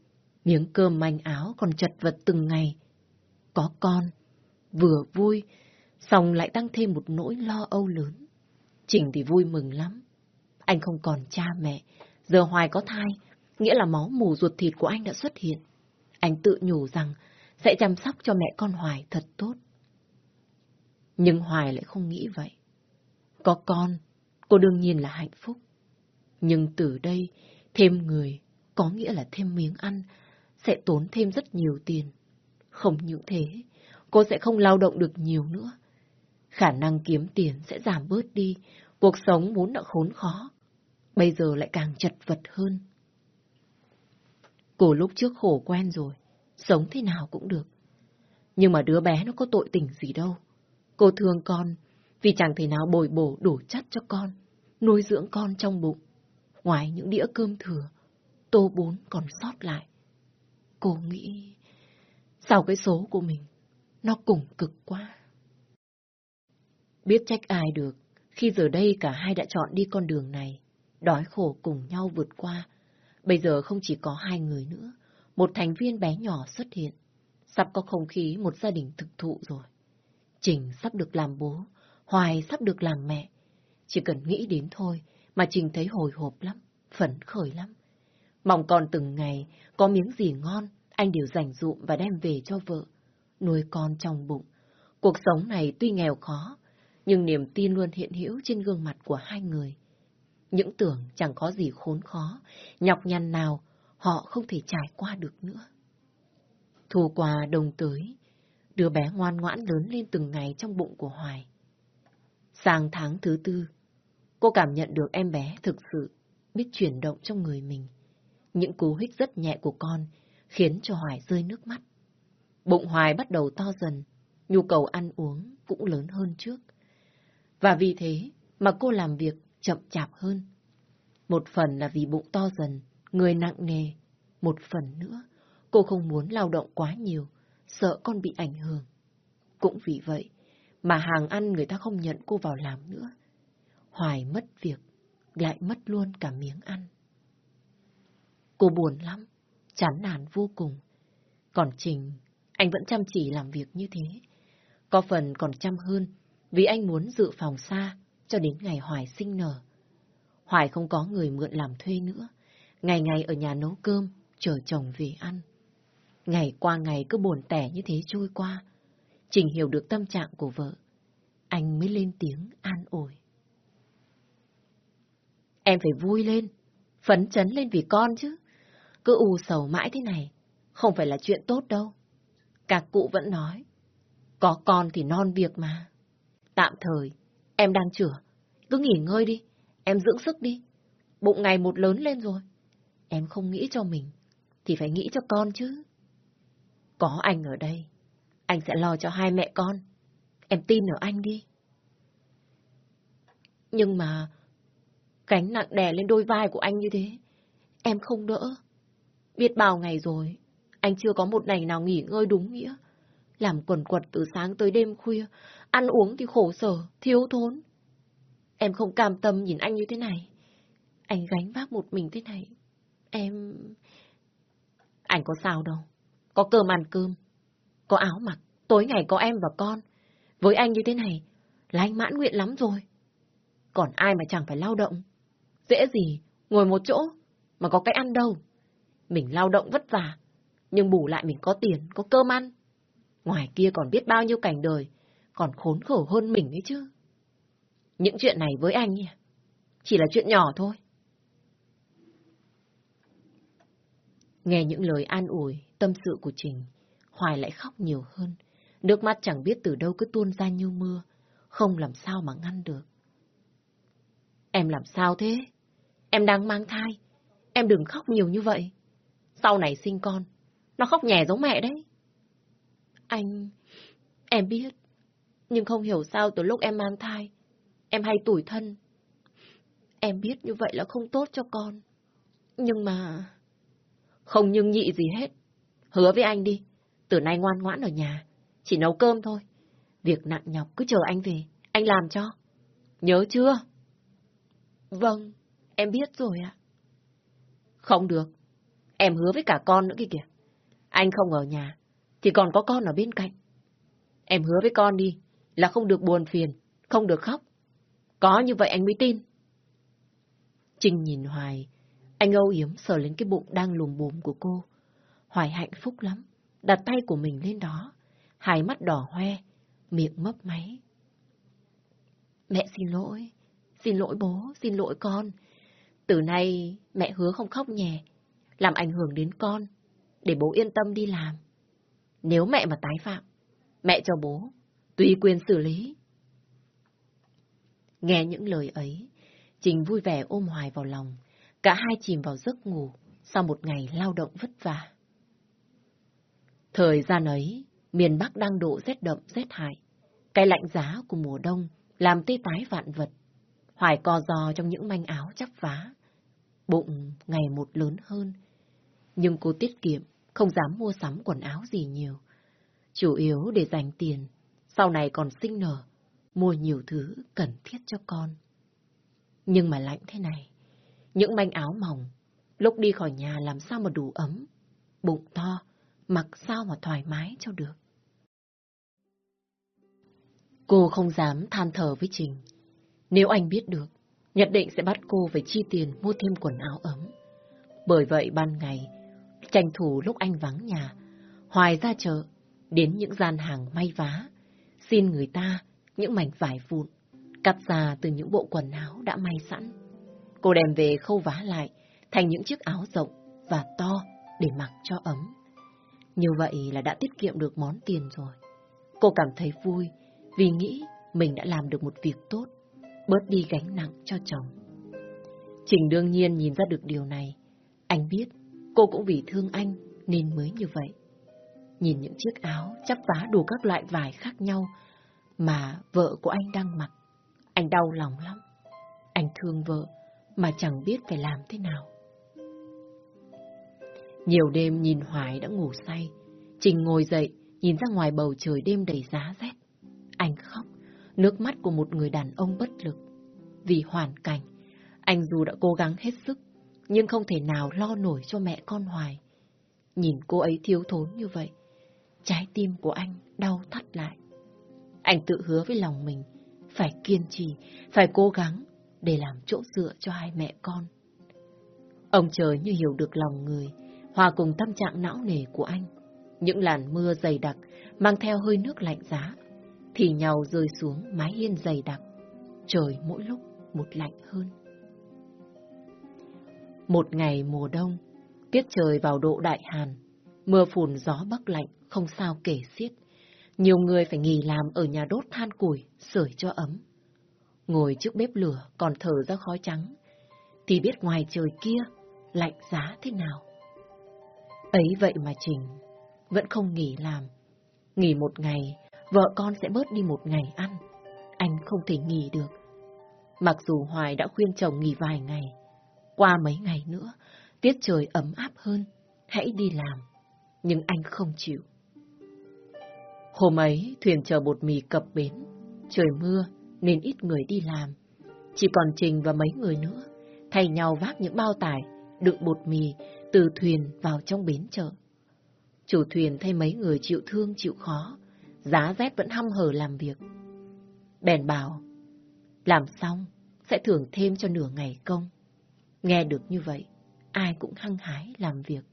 miếng cơm manh áo còn chật vật từng ngày. Có con, vừa vui, xong lại tăng thêm một nỗi lo âu lớn. Trình thì vui mừng lắm. Anh không còn cha mẹ, giờ Hoài có thai, nghĩa là máu mù ruột thịt của anh đã xuất hiện. Anh tự nhủ rằng sẽ chăm sóc cho mẹ con Hoài thật tốt. Nhưng Hoài lại không nghĩ vậy. Có con, cô đương nhiên là hạnh phúc. Nhưng từ đây, thêm người, có nghĩa là thêm miếng ăn, sẽ tốn thêm rất nhiều tiền. Không những thế, cô sẽ không lao động được nhiều nữa. Khả năng kiếm tiền sẽ giảm bớt đi, cuộc sống vốn đã khốn khó. Bây giờ lại càng chật vật hơn. Cô lúc trước khổ quen rồi, sống thế nào cũng được. Nhưng mà đứa bé nó có tội tình gì đâu. Cô thương con vì chẳng thể nào bồi bổ đủ chất cho con, nuôi dưỡng con trong bụng. Ngoài những đĩa cơm thừa, tô bún còn sót lại. Cô nghĩ, sao cái số của mình, nó cùng cực quá. Biết trách ai được, khi giờ đây cả hai đã chọn đi con đường này, đói khổ cùng nhau vượt qua. Bây giờ không chỉ có hai người nữa, một thành viên bé nhỏ xuất hiện. Sắp có không khí một gia đình thực thụ rồi. Trình sắp được làm bố, Hoài sắp được làm mẹ. Chỉ cần nghĩ đến thôi mà Trình thấy hồi hộp lắm, phấn khởi lắm. Mong con từng ngày có miếng gì ngon, anh đều dành dụm và đem về cho vợ, nuôi con trong bụng. Cuộc sống này tuy nghèo khó, nhưng niềm tin luôn hiện hữu trên gương mặt của hai người. Những tưởng chẳng có gì khốn khó, nhọc nhằn nào họ không thể trải qua được nữa. Thu quà đồng tới, đứa bé ngoan ngoãn lớn lên từng ngày trong bụng của Hoài. Sang tháng thứ tư, cô cảm nhận được em bé thực sự biết chuyển động trong người mình. Những cú hích rất nhẹ của con khiến cho Hoài rơi nước mắt. Bụng Hoài bắt đầu to dần, nhu cầu ăn uống cũng lớn hơn trước. Và vì thế mà cô làm việc chậm chạp hơn. Một phần là vì bụng to dần, người nặng nề. Một phần nữa, cô không muốn lao động quá nhiều, sợ con bị ảnh hưởng. Cũng vì vậy mà hàng ăn người ta không nhận cô vào làm nữa. Hoài mất việc, lại mất luôn cả miếng ăn. Cô buồn lắm, chán nản vô cùng. Còn Trình, anh vẫn chăm chỉ làm việc như thế. Có phần còn chăm hơn, vì anh muốn dự phòng xa cho đến ngày Hoài sinh nở. Hoài không có người mượn làm thuê nữa, ngày ngày ở nhà nấu cơm, chờ chồng về ăn. Ngày qua ngày cứ buồn tẻ như thế trôi qua. Trình hiểu được tâm trạng của vợ. Anh mới lên tiếng an ủi. Em phải vui lên, phấn chấn lên vì con chứ. Cứ u sầu mãi thế này, không phải là chuyện tốt đâu. Các cụ vẫn nói, có con thì non việc mà. Tạm thời, em đang chữa, cứ nghỉ ngơi đi, em dưỡng sức đi. Bụng ngày một lớn lên rồi. Em không nghĩ cho mình, thì phải nghĩ cho con chứ. Có anh ở đây, anh sẽ lo cho hai mẹ con. Em tin ở anh đi. Nhưng mà, gánh nặng đè lên đôi vai của anh như thế, em không đỡ. Biết bao ngày rồi, anh chưa có một ngày nào nghỉ ngơi đúng nghĩa. Làm quần quật từ sáng tới đêm khuya, ăn uống thì khổ sở, thiếu thốn. Em không cam tâm nhìn anh như thế này. Anh gánh vác một mình thế này. Em... Anh có sao đâu. Có cơm ăn cơm. Có áo mặc. Tối ngày có em và con. Với anh như thế này là anh mãn nguyện lắm rồi. Còn ai mà chẳng phải lao động. Dễ gì, ngồi một chỗ mà có cái ăn đâu. Mình lao động vất vả, nhưng bù lại mình có tiền, có cơm ăn. Ngoài kia còn biết bao nhiêu cảnh đời, còn khốn khổ hơn mình ấy chứ. Những chuyện này với anh à? chỉ là chuyện nhỏ thôi. Nghe những lời an ủi, tâm sự của Trình, Hoài lại khóc nhiều hơn. Nước mắt chẳng biết từ đâu cứ tuôn ra như mưa, không làm sao mà ngăn được. Em làm sao thế? Em đang mang thai. Em đừng khóc nhiều như vậy. Sau này sinh con, nó khóc nhè giống mẹ đấy. Anh... Em biết. Nhưng không hiểu sao từ lúc em mang thai, em hay tủi thân. Em biết như vậy là không tốt cho con. Nhưng mà... Không nhưng nhị gì hết. Hứa với anh đi. Từ nay ngoan ngoãn ở nhà. Chỉ nấu cơm thôi. Việc nặng nhọc cứ chờ anh về. Anh làm cho. Nhớ chưa? Vâng, em biết rồi ạ. Không được. Em hứa với cả con nữa kìa kìa. Anh không ở nhà, thì còn có con ở bên cạnh. Em hứa với con đi, là không được buồn phiền, không được khóc. Có như vậy anh mới tin. Trinh nhìn Hoài, anh âu yếm sờ lên cái bụng đang lùm bùm của cô. Hoài hạnh phúc lắm, đặt tay của mình lên đó, hai mắt đỏ hoe, miệng mấp máy. Mẹ xin lỗi, xin lỗi bố, xin lỗi con. Từ nay mẹ hứa không khóc nhẹ, làm ảnh hưởng đến con, để bố yên tâm đi làm. Nếu mẹ mà tái phạm, mẹ cho bố, tùy quyền xử lý. Nghe những lời ấy, Trình vui vẻ ôm Hoài vào lòng, cả hai chìm vào giấc ngủ sau một ngày lao động vất vả. Thời gian ấy, miền Bắc đang độ rét đậm rét hại. Cái lạnh giá của mùa đông làm tê tái vạn vật. Hoài co giò trong những manh áo chắp vá. Bụng ngày một lớn hơn. Nhưng cô tiết kiệm, không dám mua sắm quần áo gì nhiều. Chủ yếu để dành tiền, sau này còn sinh nở, mua nhiều thứ cần thiết cho con. Nhưng mà lạnh thế này, những manh áo mỏng, lúc đi khỏi nhà làm sao mà đủ ấm, bụng to, mặc sao mà thoải mái cho được. Cô không dám than thở với Trình. Nếu anh biết được, nhất định sẽ bắt cô phải chi tiền mua thêm quần áo ấm. Bởi vậy ban ngày, tranh thủ lúc anh vắng nhà, Hoài ra chợ, đến những gian hàng may vá, xin người ta những mảnh vải vụn, cắt ra từ những bộ quần áo đã may sẵn. Cô đem về khâu vá lại thành những chiếc áo rộng và to để mặc cho ấm. Như vậy là đã tiết kiệm được món tiền rồi. Cô cảm thấy vui vì nghĩ mình đã làm được một việc tốt, bớt đi gánh nặng cho chồng. Trình đương nhiên nhìn ra được điều này. Anh biết cô cũng vì thương anh nên mới như vậy. Nhìn những chiếc áo chắp vá đủ các loại vải khác nhau mà vợ của anh đang mặc. Anh đau lòng lắm. Anh thương vợ mà chẳng biết phải làm thế nào. Nhiều đêm nhìn Hoài đã ngủ say. Trình ngồi dậy, nhìn ra ngoài bầu trời đêm đầy giá rét. Anh khóc, nước mắt của một người đàn ông bất lực. Vì hoàn cảnh, anh dù đã cố gắng hết sức, nhưng không thể nào lo nổi cho mẹ con Hoài. Nhìn cô ấy thiếu thốn như vậy, trái tim của anh đau thắt lại. Anh tự hứa với lòng mình, phải kiên trì, phải cố gắng để làm chỗ dựa cho hai mẹ con. Ông trời như hiểu được lòng người, hòa cùng tâm trạng não nề của anh. Những làn mưa dày đặc mang theo hơi nước lạnh giá, thì nhau rơi xuống mái hiên dày đặc. Trời mỗi lúc một lạnh hơn. Một ngày mùa đông, tiết trời vào độ đại hàn, mưa phùn gió bắc lạnh không sao kể xiết. Nhiều người phải nghỉ làm ở nhà đốt than củi, sưởi cho ấm. Ngồi trước bếp lửa còn thở ra khói trắng, thì biết ngoài trời kia lạnh giá thế nào. Ấy vậy mà Trình vẫn không nghỉ làm. Nghỉ một ngày, vợ con sẽ bớt đi một ngày ăn. Anh không thể nghỉ được. Mặc dù Hoài đã khuyên chồng nghỉ vài ngày, qua mấy ngày nữa, tiết trời ấm áp hơn, hãy đi làm. Nhưng anh không chịu. Hôm ấy, thuyền chờ bột mì cập bến. Trời mưa, nên ít người đi làm. Chỉ còn Trình và mấy người nữa, thay nhau vác những bao tải, đựng bột mì từ thuyền vào trong bến chợ. Chủ thuyền thay mấy người chịu thương chịu khó, giá rét vẫn hăm hở làm việc. Bèn bảo, làm xong, sẽ thưởng thêm cho nửa ngày công. Nghe được như vậy, ai cũng hăng hái làm việc.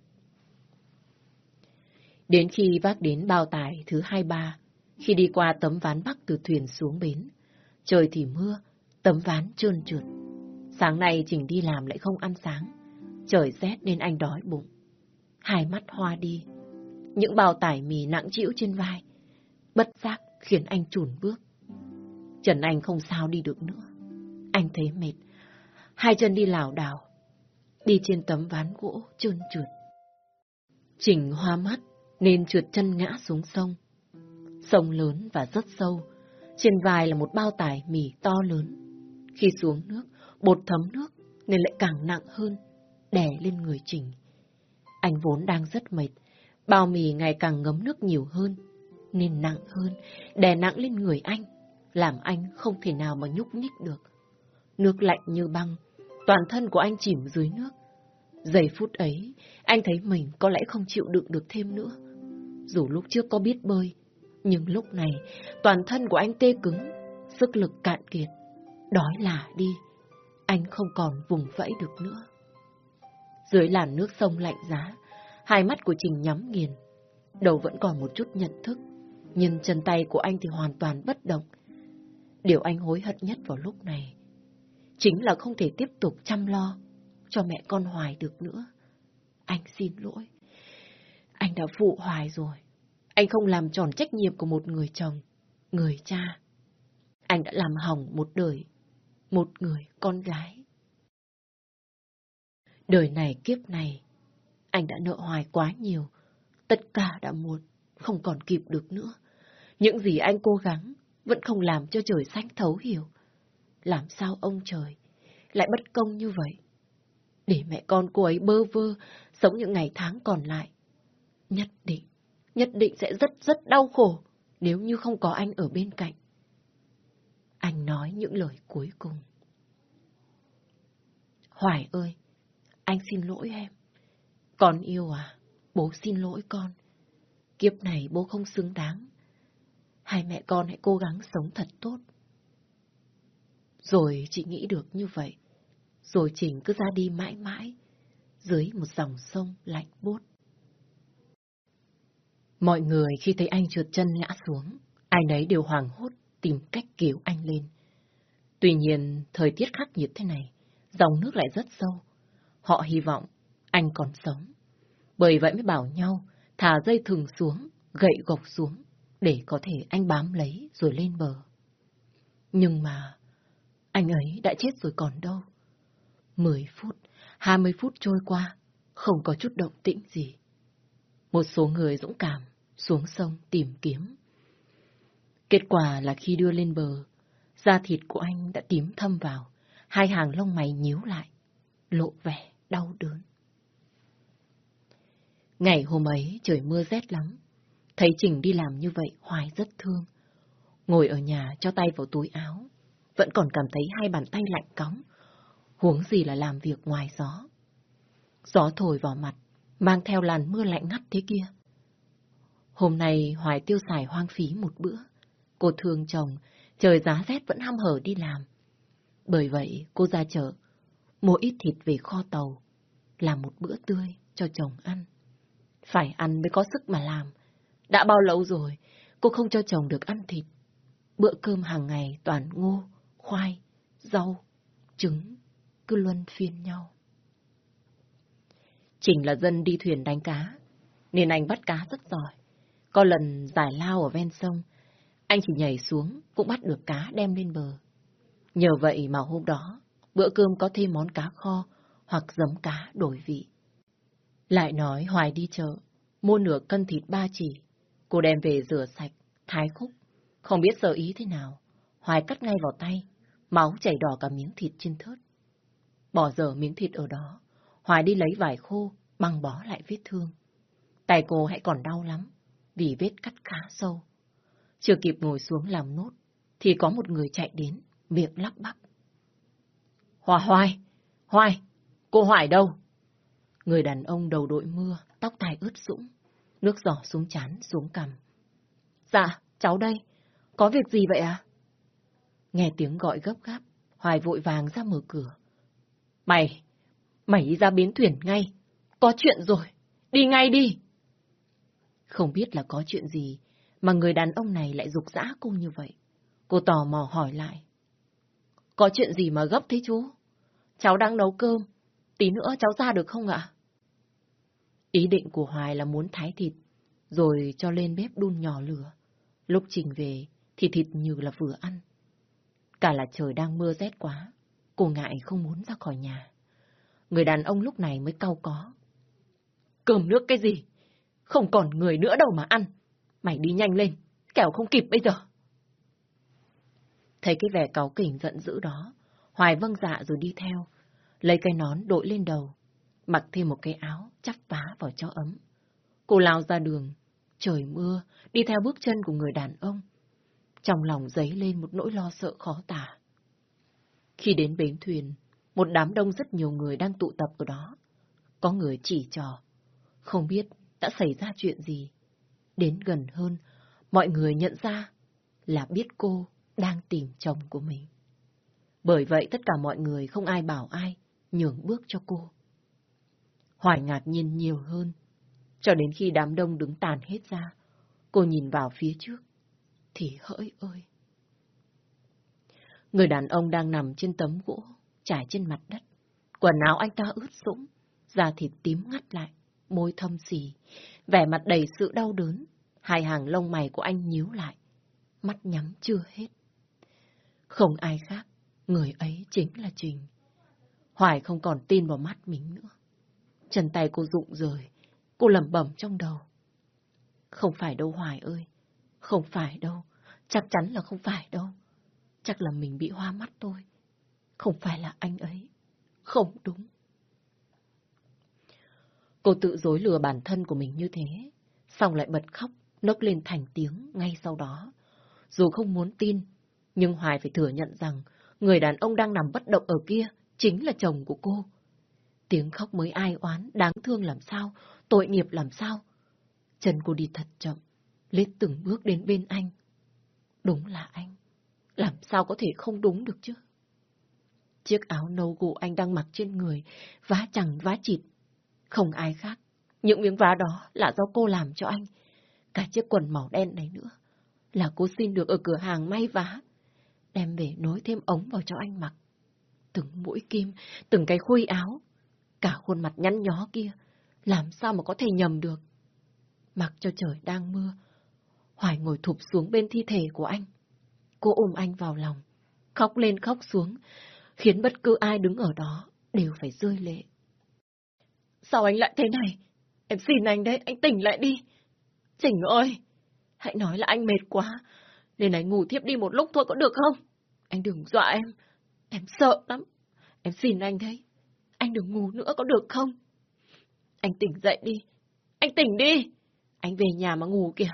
Đến khi vác đến bao tải thứ hai ba, khi đi qua tấm ván bắc từ thuyền xuống bến, trời thì mưa, tấm ván trơn trượt. Sáng nay Trình đi làm lại không ăn sáng, trời rét nên anh đói bụng. Hai mắt hoa đi, những bao tải mì nặng trĩu trên vai, bất giác khiến anh chùn bước. Trần Anh không sao đi được nữa. Anh thấy mệt, hai chân đi lảo đảo, đi trên tấm ván gỗ trơn trượt. Trình hoa mắt nên trượt chân ngã xuống sông. Sông lớn và rất sâu, trên vai là một bao tải mì to lớn. Khi xuống nước, bột thấm nước nên lại càng nặng hơn, đè lên người Trình. Anh vốn đang rất mệt, bao mì ngày càng ngấm nước nhiều hơn, nên nặng hơn, đè nặng lên người anh, làm anh không thể nào mà nhúc nhích được. Nước lạnh như băng, toàn thân của anh chìm dưới nước. Giây phút ấy, anh thấy mình có lẽ không chịu đựng được thêm nữa. Dù lúc trước có biết bơi, nhưng lúc này toàn thân của anh tê cứng, sức lực cạn kiệt, đói là đi. Anh không còn vùng vẫy được nữa. Dưới làn nước sông lạnh giá, hai mắt của Trình nhắm nghiền. Đầu vẫn còn một chút nhận thức, nhưng chân tay của anh thì hoàn toàn bất động. Điều anh hối hận nhất vào lúc này chính là không thể tiếp tục chăm lo cho mẹ con Hoài được nữa. Anh xin lỗi. Anh đã phụ Hoài rồi. Anh không làm tròn trách nhiệm của một người chồng, người cha. Anh đã làm hỏng một đời, một người con gái. Đời này kiếp này, anh đã nợ Hoài quá nhiều. Tất cả đã muộn, không còn kịp được nữa. Những gì anh cố gắng vẫn không làm cho trời xanh thấu hiểu. Làm sao ông trời lại bất công như vậy? Để mẹ con cô ấy bơ vơ, sống những ngày tháng còn lại. Nhất định, nhất định sẽ rất rất đau khổ nếu như không có anh ở bên cạnh. Anh nói những lời cuối cùng. Hoài ơi, anh xin lỗi em. Con yêu à, bố xin lỗi con. Kiếp này bố không xứng đáng. Hai mẹ con hãy cố gắng sống thật tốt. Rồi chị nghĩ được như vậy. Rồi Trình cứ ra đi mãi mãi, dưới một dòng sông lạnh buốt. Mọi người khi thấy anh trượt chân ngã xuống, ai nấy đều hoảng hốt tìm cách cứu anh lên. Tuy nhiên, thời tiết khắc nghiệt thế này, dòng nước lại rất sâu. Họ hy vọng anh còn sống. Bởi vậy mới bảo nhau thả dây thừng xuống, gậy gộc xuống, để có thể anh bám lấy rồi lên bờ. Nhưng mà, anh ấy đã chết rồi còn đâu. Mười phút, hai mươi phút trôi qua, không có chút động tĩnh gì. Một số người dũng cảm xuống sông tìm kiếm. Kết quả là khi đưa lên bờ, da thịt của anh đã tím thâm vào, hai hàng lông mày nhíu lại, lộ vẻ đau đớn. Ngày hôm ấy trời mưa rét lắm, thấy Trình đi làm như vậy Hoài rất thương. Ngồi ở nhà cho tay vào túi áo, vẫn còn cảm thấy hai bàn tay lạnh cóng, huống gì là làm việc ngoài gió. Gió thổi vào mặt, mang theo làn mưa lạnh ngắt thế kia. Hôm nay Hoài tiêu xài hoang phí một bữa. Cô thương chồng, trời giá rét vẫn hăm hở đi làm. Bởi vậy cô ra chợ, mua ít thịt về kho tàu, làm một bữa tươi cho chồng ăn. Phải ăn mới có sức mà làm. Đã bao lâu rồi, cô không cho chồng được ăn thịt. Bữa cơm hàng ngày toàn ngô, khoai, rau, trứng, cứ luân phiên nhau. Trình là dân đi thuyền đánh cá, nên anh bắt cá rất giỏi. Có lần giải lao ở ven sông, anh chỉ nhảy xuống cũng bắt được cá đem lên bờ. Nhờ vậy mà hôm đó, bữa cơm có thêm món cá kho hoặc giấm cá đổi vị. Lại nói Hoài đi chợ, mua nửa cân thịt ba chỉ. Cô đem về rửa sạch, thái khúc. Không biết sơ ý thế nào, Hoài cắt ngay vào tay, máu chảy đỏ cả miếng thịt trên thớt. Bỏ dở miếng thịt ở đó, Hoài đi lấy vải khô, băng bó lại vết thương. Tay cô hãy còn đau lắm, vì vết cắt khá sâu. Chưa kịp ngồi xuống làm nốt, thì có một người chạy đến, miệng lắp bắp. Hòa Hoài, Hoài, cô Hoài đâu? Người đàn ông đầu đội mưa, tóc tai ướt sũng, nước giỏ xuống chán, xuống cằm. Dạ, cháu đây, có việc gì vậy à? Nghe tiếng gọi gấp gáp, Hoài vội vàng ra mở cửa. Mày, mày đi ra bến thuyền ngay, có chuyện rồi, đi ngay đi. Không biết là có chuyện gì mà người đàn ông này lại dục dã cô như vậy. Cô tò mò hỏi lại. Có chuyện gì mà gấp thế chú? Cháu đang nấu cơm, tí nữa cháu ra được không ạ? Ý định của Hoài là muốn thái thịt, rồi cho lên bếp đun nhỏ lửa. Lúc Trình về thì thịt như là vừa ăn. Cả là trời đang mưa rét quá, cô ngại không muốn ra khỏi nhà. Người đàn ông lúc này mới cau có. Cơm nước cái gì? Không còn người nữa đâu mà ăn. Mày đi nhanh lên, kẻo không kịp bây giờ. Thấy cái vẻ cáu kỉnh giận dữ đó, Hoài vâng dạ rồi đi theo, lấy cái nón đội lên đầu, mặc thêm một cái áo chắp vá vào cho ấm. Cô lao ra đường, trời mưa, đi theo bước chân của người đàn ông. Trong lòng dấy lên một nỗi lo sợ khó tả. Khi đến bến thuyền, một đám đông rất nhiều người đang tụ tập ở đó. Có người chỉ trò, không biết đã xảy ra chuyện gì. Đến gần hơn, mọi người nhận ra là biết cô đang tìm chồng của mình. Bởi vậy tất cả mọi người không ai bảo ai nhường bước cho cô. Hoài ngạc nhiên nhiều hơn, cho đến khi đám đông đứng tàn hết ra, cô nhìn vào phía trước, thì hỡi ơi! Người đàn ông đang nằm trên tấm gỗ, trải trên mặt đất. Quần áo anh ta ướt sũng, da thịt tím ngắt lại, môi thâm xì, vẻ mặt đầy sự đau đớn, hai hàng lông mày của anh nhíu lại, mắt nhắm chưa hết. Không ai khác, người ấy chính là Trình. Hoài không còn tin vào mắt mình nữa. Chân tay cô rụng rời, cô lẩm bẩm trong đầu. Không phải đâu Hoài ơi, không phải đâu, chắc chắn là không phải đâu. Chắc là mình bị hoa mắt thôi, không phải là anh ấy, không đúng. Cô tự dối lừa bản thân của mình như thế, xong lại bật khóc, nấc lên thành tiếng ngay sau đó. Dù không muốn tin, nhưng Hoài phải thừa nhận rằng người đàn ông đang nằm bất động ở kia chính là chồng của cô. Tiếng khóc mới ai oán, đáng thương làm sao, tội nghiệp làm sao. Chân cô đi thật chậm, lết từng bước đến bên anh. Đúng là anh. Làm sao có thể không đúng được chứ? Chiếc áo nâu gỗ anh đang mặc trên người, vá chẳng vá chịt. Không ai khác. Những miếng vá đó là do cô làm cho anh. Cả chiếc quần màu đen này nữa. Là cô xin được ở cửa hàng may vá. Đem về nối thêm ống vào cho anh mặc. Từng mũi kim, từng cái khuy áo. Cả khuôn mặt nhăn nhó kia. Làm sao mà có thể nhầm được. Mặc cho trời đang mưa. Hoài ngồi thụp xuống bên thi thể của anh. Cô ôm anh vào lòng. Khóc lên khóc xuống khiến bất cứ ai đứng ở đó đều phải rơi lệ. Sao anh lại thế này? Em xin anh đấy, anh tỉnh lại đi. Chỉnh ơi, hãy nói là anh mệt quá, nên anh ngủ thiếp đi một lúc thôi có được không? Anh đừng dọa em, em sợ lắm. Em xin anh đấy, anh đừng ngủ nữa có được không? Anh tỉnh dậy đi, anh tỉnh đi. Anh về nhà mà ngủ kìa,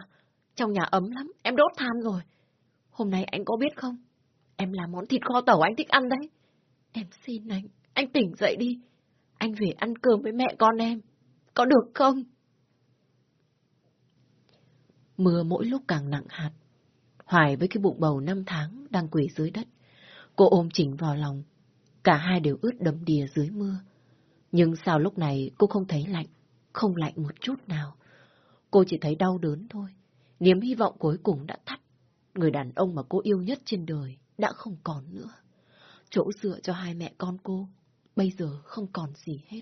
trong nhà ấm lắm, em đốt than rồi. Hôm nay anh có biết không? Em làm món thịt kho tàu anh thích ăn đấy. Em xin anh, anh tỉnh dậy đi. Anh về ăn cơm với mẹ con em. Có được không? Mưa mỗi lúc càng nặng hạt. Hoài với cái bụng bầu năm tháng đang quỳ dưới đất. Cô ôm chỉnh vào lòng. Cả hai đều ướt đẫm đìa dưới mưa. Nhưng sao lúc này cô không thấy lạnh, không lạnh một chút nào. Cô chỉ thấy đau đớn thôi. Niềm hy vọng cuối cùng đã tắt. Người đàn ông mà cô yêu nhất trên đời đã không còn nữa chỗ dựa cho hai mẹ con cô, bây giờ không còn gì hết.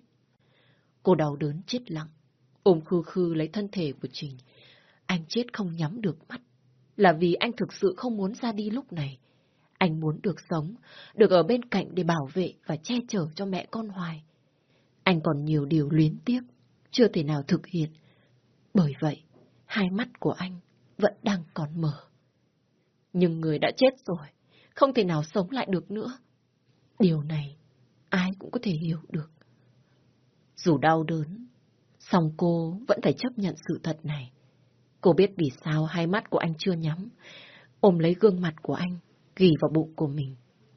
Cô đau đớn chết lặng, ôm khư khư lấy thân thể của Trình. Anh chết không nhắm được mắt, là vì anh thực sự không muốn ra đi lúc này. Anh muốn được sống, được ở bên cạnh để bảo vệ và che chở cho mẹ con Hoài. Anh còn nhiều điều luyến tiếc, chưa thể nào thực hiện. Bởi vậy, hai mắt của anh vẫn đang còn mở. Nhưng người đã chết rồi, không thể nào sống lại được nữa. Điều này ai cũng có thể hiểu được. Dù đau đớn, song cô vẫn phải chấp nhận sự thật này. Cô biết vì sao hai mắt của anh chưa nhắm, ôm lấy gương mặt của anh, ghi vào bụng của mình,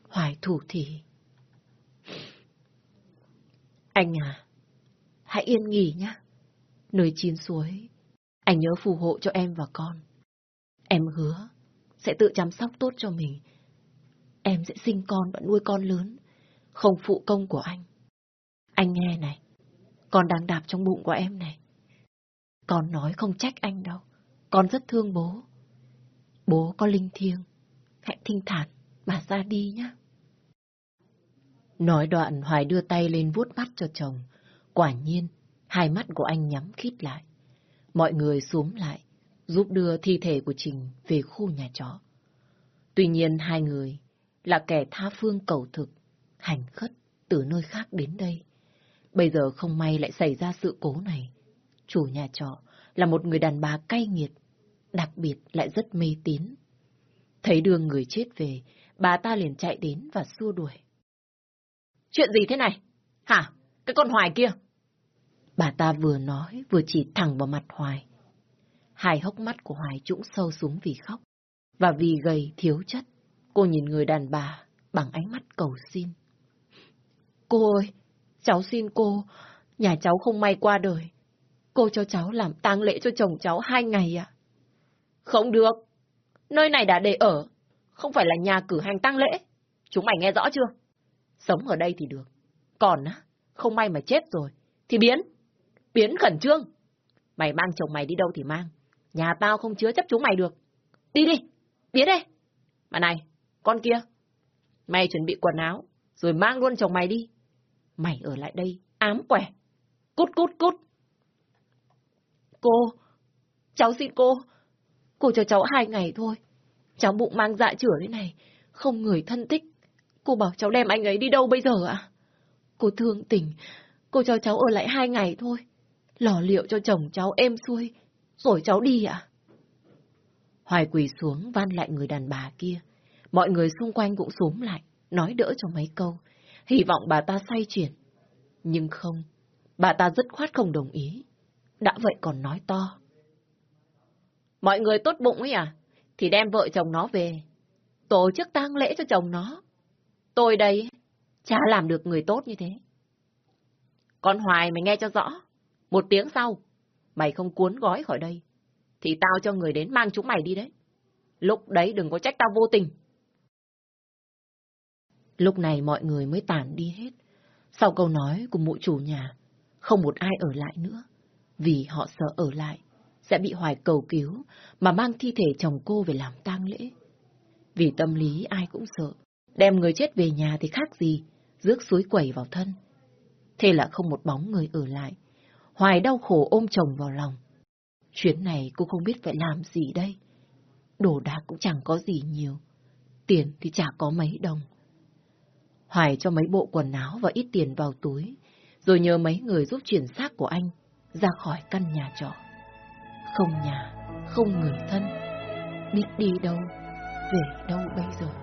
hoài thủ thì. Anh à, hãy yên nghỉ nhé. Nơi chín suối, anh nhớ phù hộ cho em và con. Em hứa sẽ tự chăm sóc tốt cho mình Em sẽ sinh con và nuôi con lớn, không phụ công của anh. Anh nghe này, con đang đạp trong bụng của em này. Con nói không trách anh đâu, con rất thương bố. Bố có linh thiêng, hãy thinh thản mà ra đi nhé. Nói đoạn Hoài đưa tay lên vuốt mắt cho chồng. Quả nhiên, hai mắt của anh nhắm khít lại. Mọi người xuống lại, giúp đưa thi thể của Trình về khu nhà trọ. Tuy nhiên hai người là kẻ tha phương cầu thực, hành khất từ nơi khác đến đây. Bây giờ không may lại xảy ra sự cố này. Chủ nhà trọ là một người đàn bà cay nghiệt, đặc biệt lại rất mê tín. Thấy đường người chết về, bà ta liền chạy đến và xua đuổi. Chuyện gì thế này? Hả? Cái con Hoài kia? Bà ta vừa nói vừa chỉ thẳng vào mặt Hoài. Hai hốc mắt của Hoài trũng sâu xuống vì khóc, và vì gầy thiếu chất. Cô nhìn người đàn bà bằng ánh mắt cầu xin. Cô ơi, cháu xin cô, nhà cháu không may qua đời. Cô cho cháu làm tang lễ cho chồng cháu hai ngày ạ. Không được, nơi này đã để ở, không phải là nhà cử hành tang lễ. Chúng mày nghe rõ chưa? Sống ở đây thì được. Còn á, không may mà chết rồi, thì biến. Biến khẩn trương. Mày mang chồng mày đi đâu thì mang. Nhà tao không chứa chấp chúng mày được. Đi đi, biến đi. Mà này, con kia, mày chuẩn bị quần áo, rồi mang luôn chồng mày đi. Mày ở lại đây, ám quẻ. Cút cút cút. Cô, cháu xin cô. Cô cho cháu hai ngày thôi. Cháu bụng mang dạ chửa thế này, không người thân thích. Cô bảo cháu đem anh ấy đi đâu bây giờ ạ? Cô thương tình, cô cho cháu ở lại hai ngày thôi. Lò liệu cho chồng cháu êm xuôi, rồi cháu đi ạ. Hoài quỳ xuống van lại người đàn bà kia. Mọi người xung quanh cũng xuống lại, nói đỡ cho mấy câu, hy vọng bà ta say chuyển. Nhưng không, bà ta dứt khoát không đồng ý. Đã vậy còn nói to. Mọi người tốt bụng ấy à? Thì đem vợ chồng nó về. Tổ chức tang lễ cho chồng nó. Tôi đây, chả làm được người tốt như thế. Con Hoài mày nghe cho rõ. Một tiếng sau, mày không cuốn gói khỏi đây, thì tao cho người đến mang chúng mày đi đấy. Lúc đấy đừng có trách tao vô tình. Lúc này mọi người mới tản đi hết. Sau câu nói của mụ chủ nhà, không một ai ở lại nữa, vì họ sợ ở lại sẽ bị Hoài cầu cứu mà mang thi thể chồng cô về làm tang lễ. Vì tâm lý ai cũng sợ, đem người chết về nhà thì khác gì, rước suối quẩy vào thân. Thế là không một bóng người ở lại. Hoài đau khổ ôm chồng vào lòng. Chuyến này cô không biết phải làm gì đây. Đồ đạc cũng chẳng có gì nhiều. Tiền thì chả có mấy đồng. Hoài cho mấy bộ quần áo và ít tiền vào túi, rồi nhờ mấy người giúp chuyển xác của anh ra khỏi căn nhà trọ. Không nhà, không người thân, biết đi đâu, về đâu bây giờ.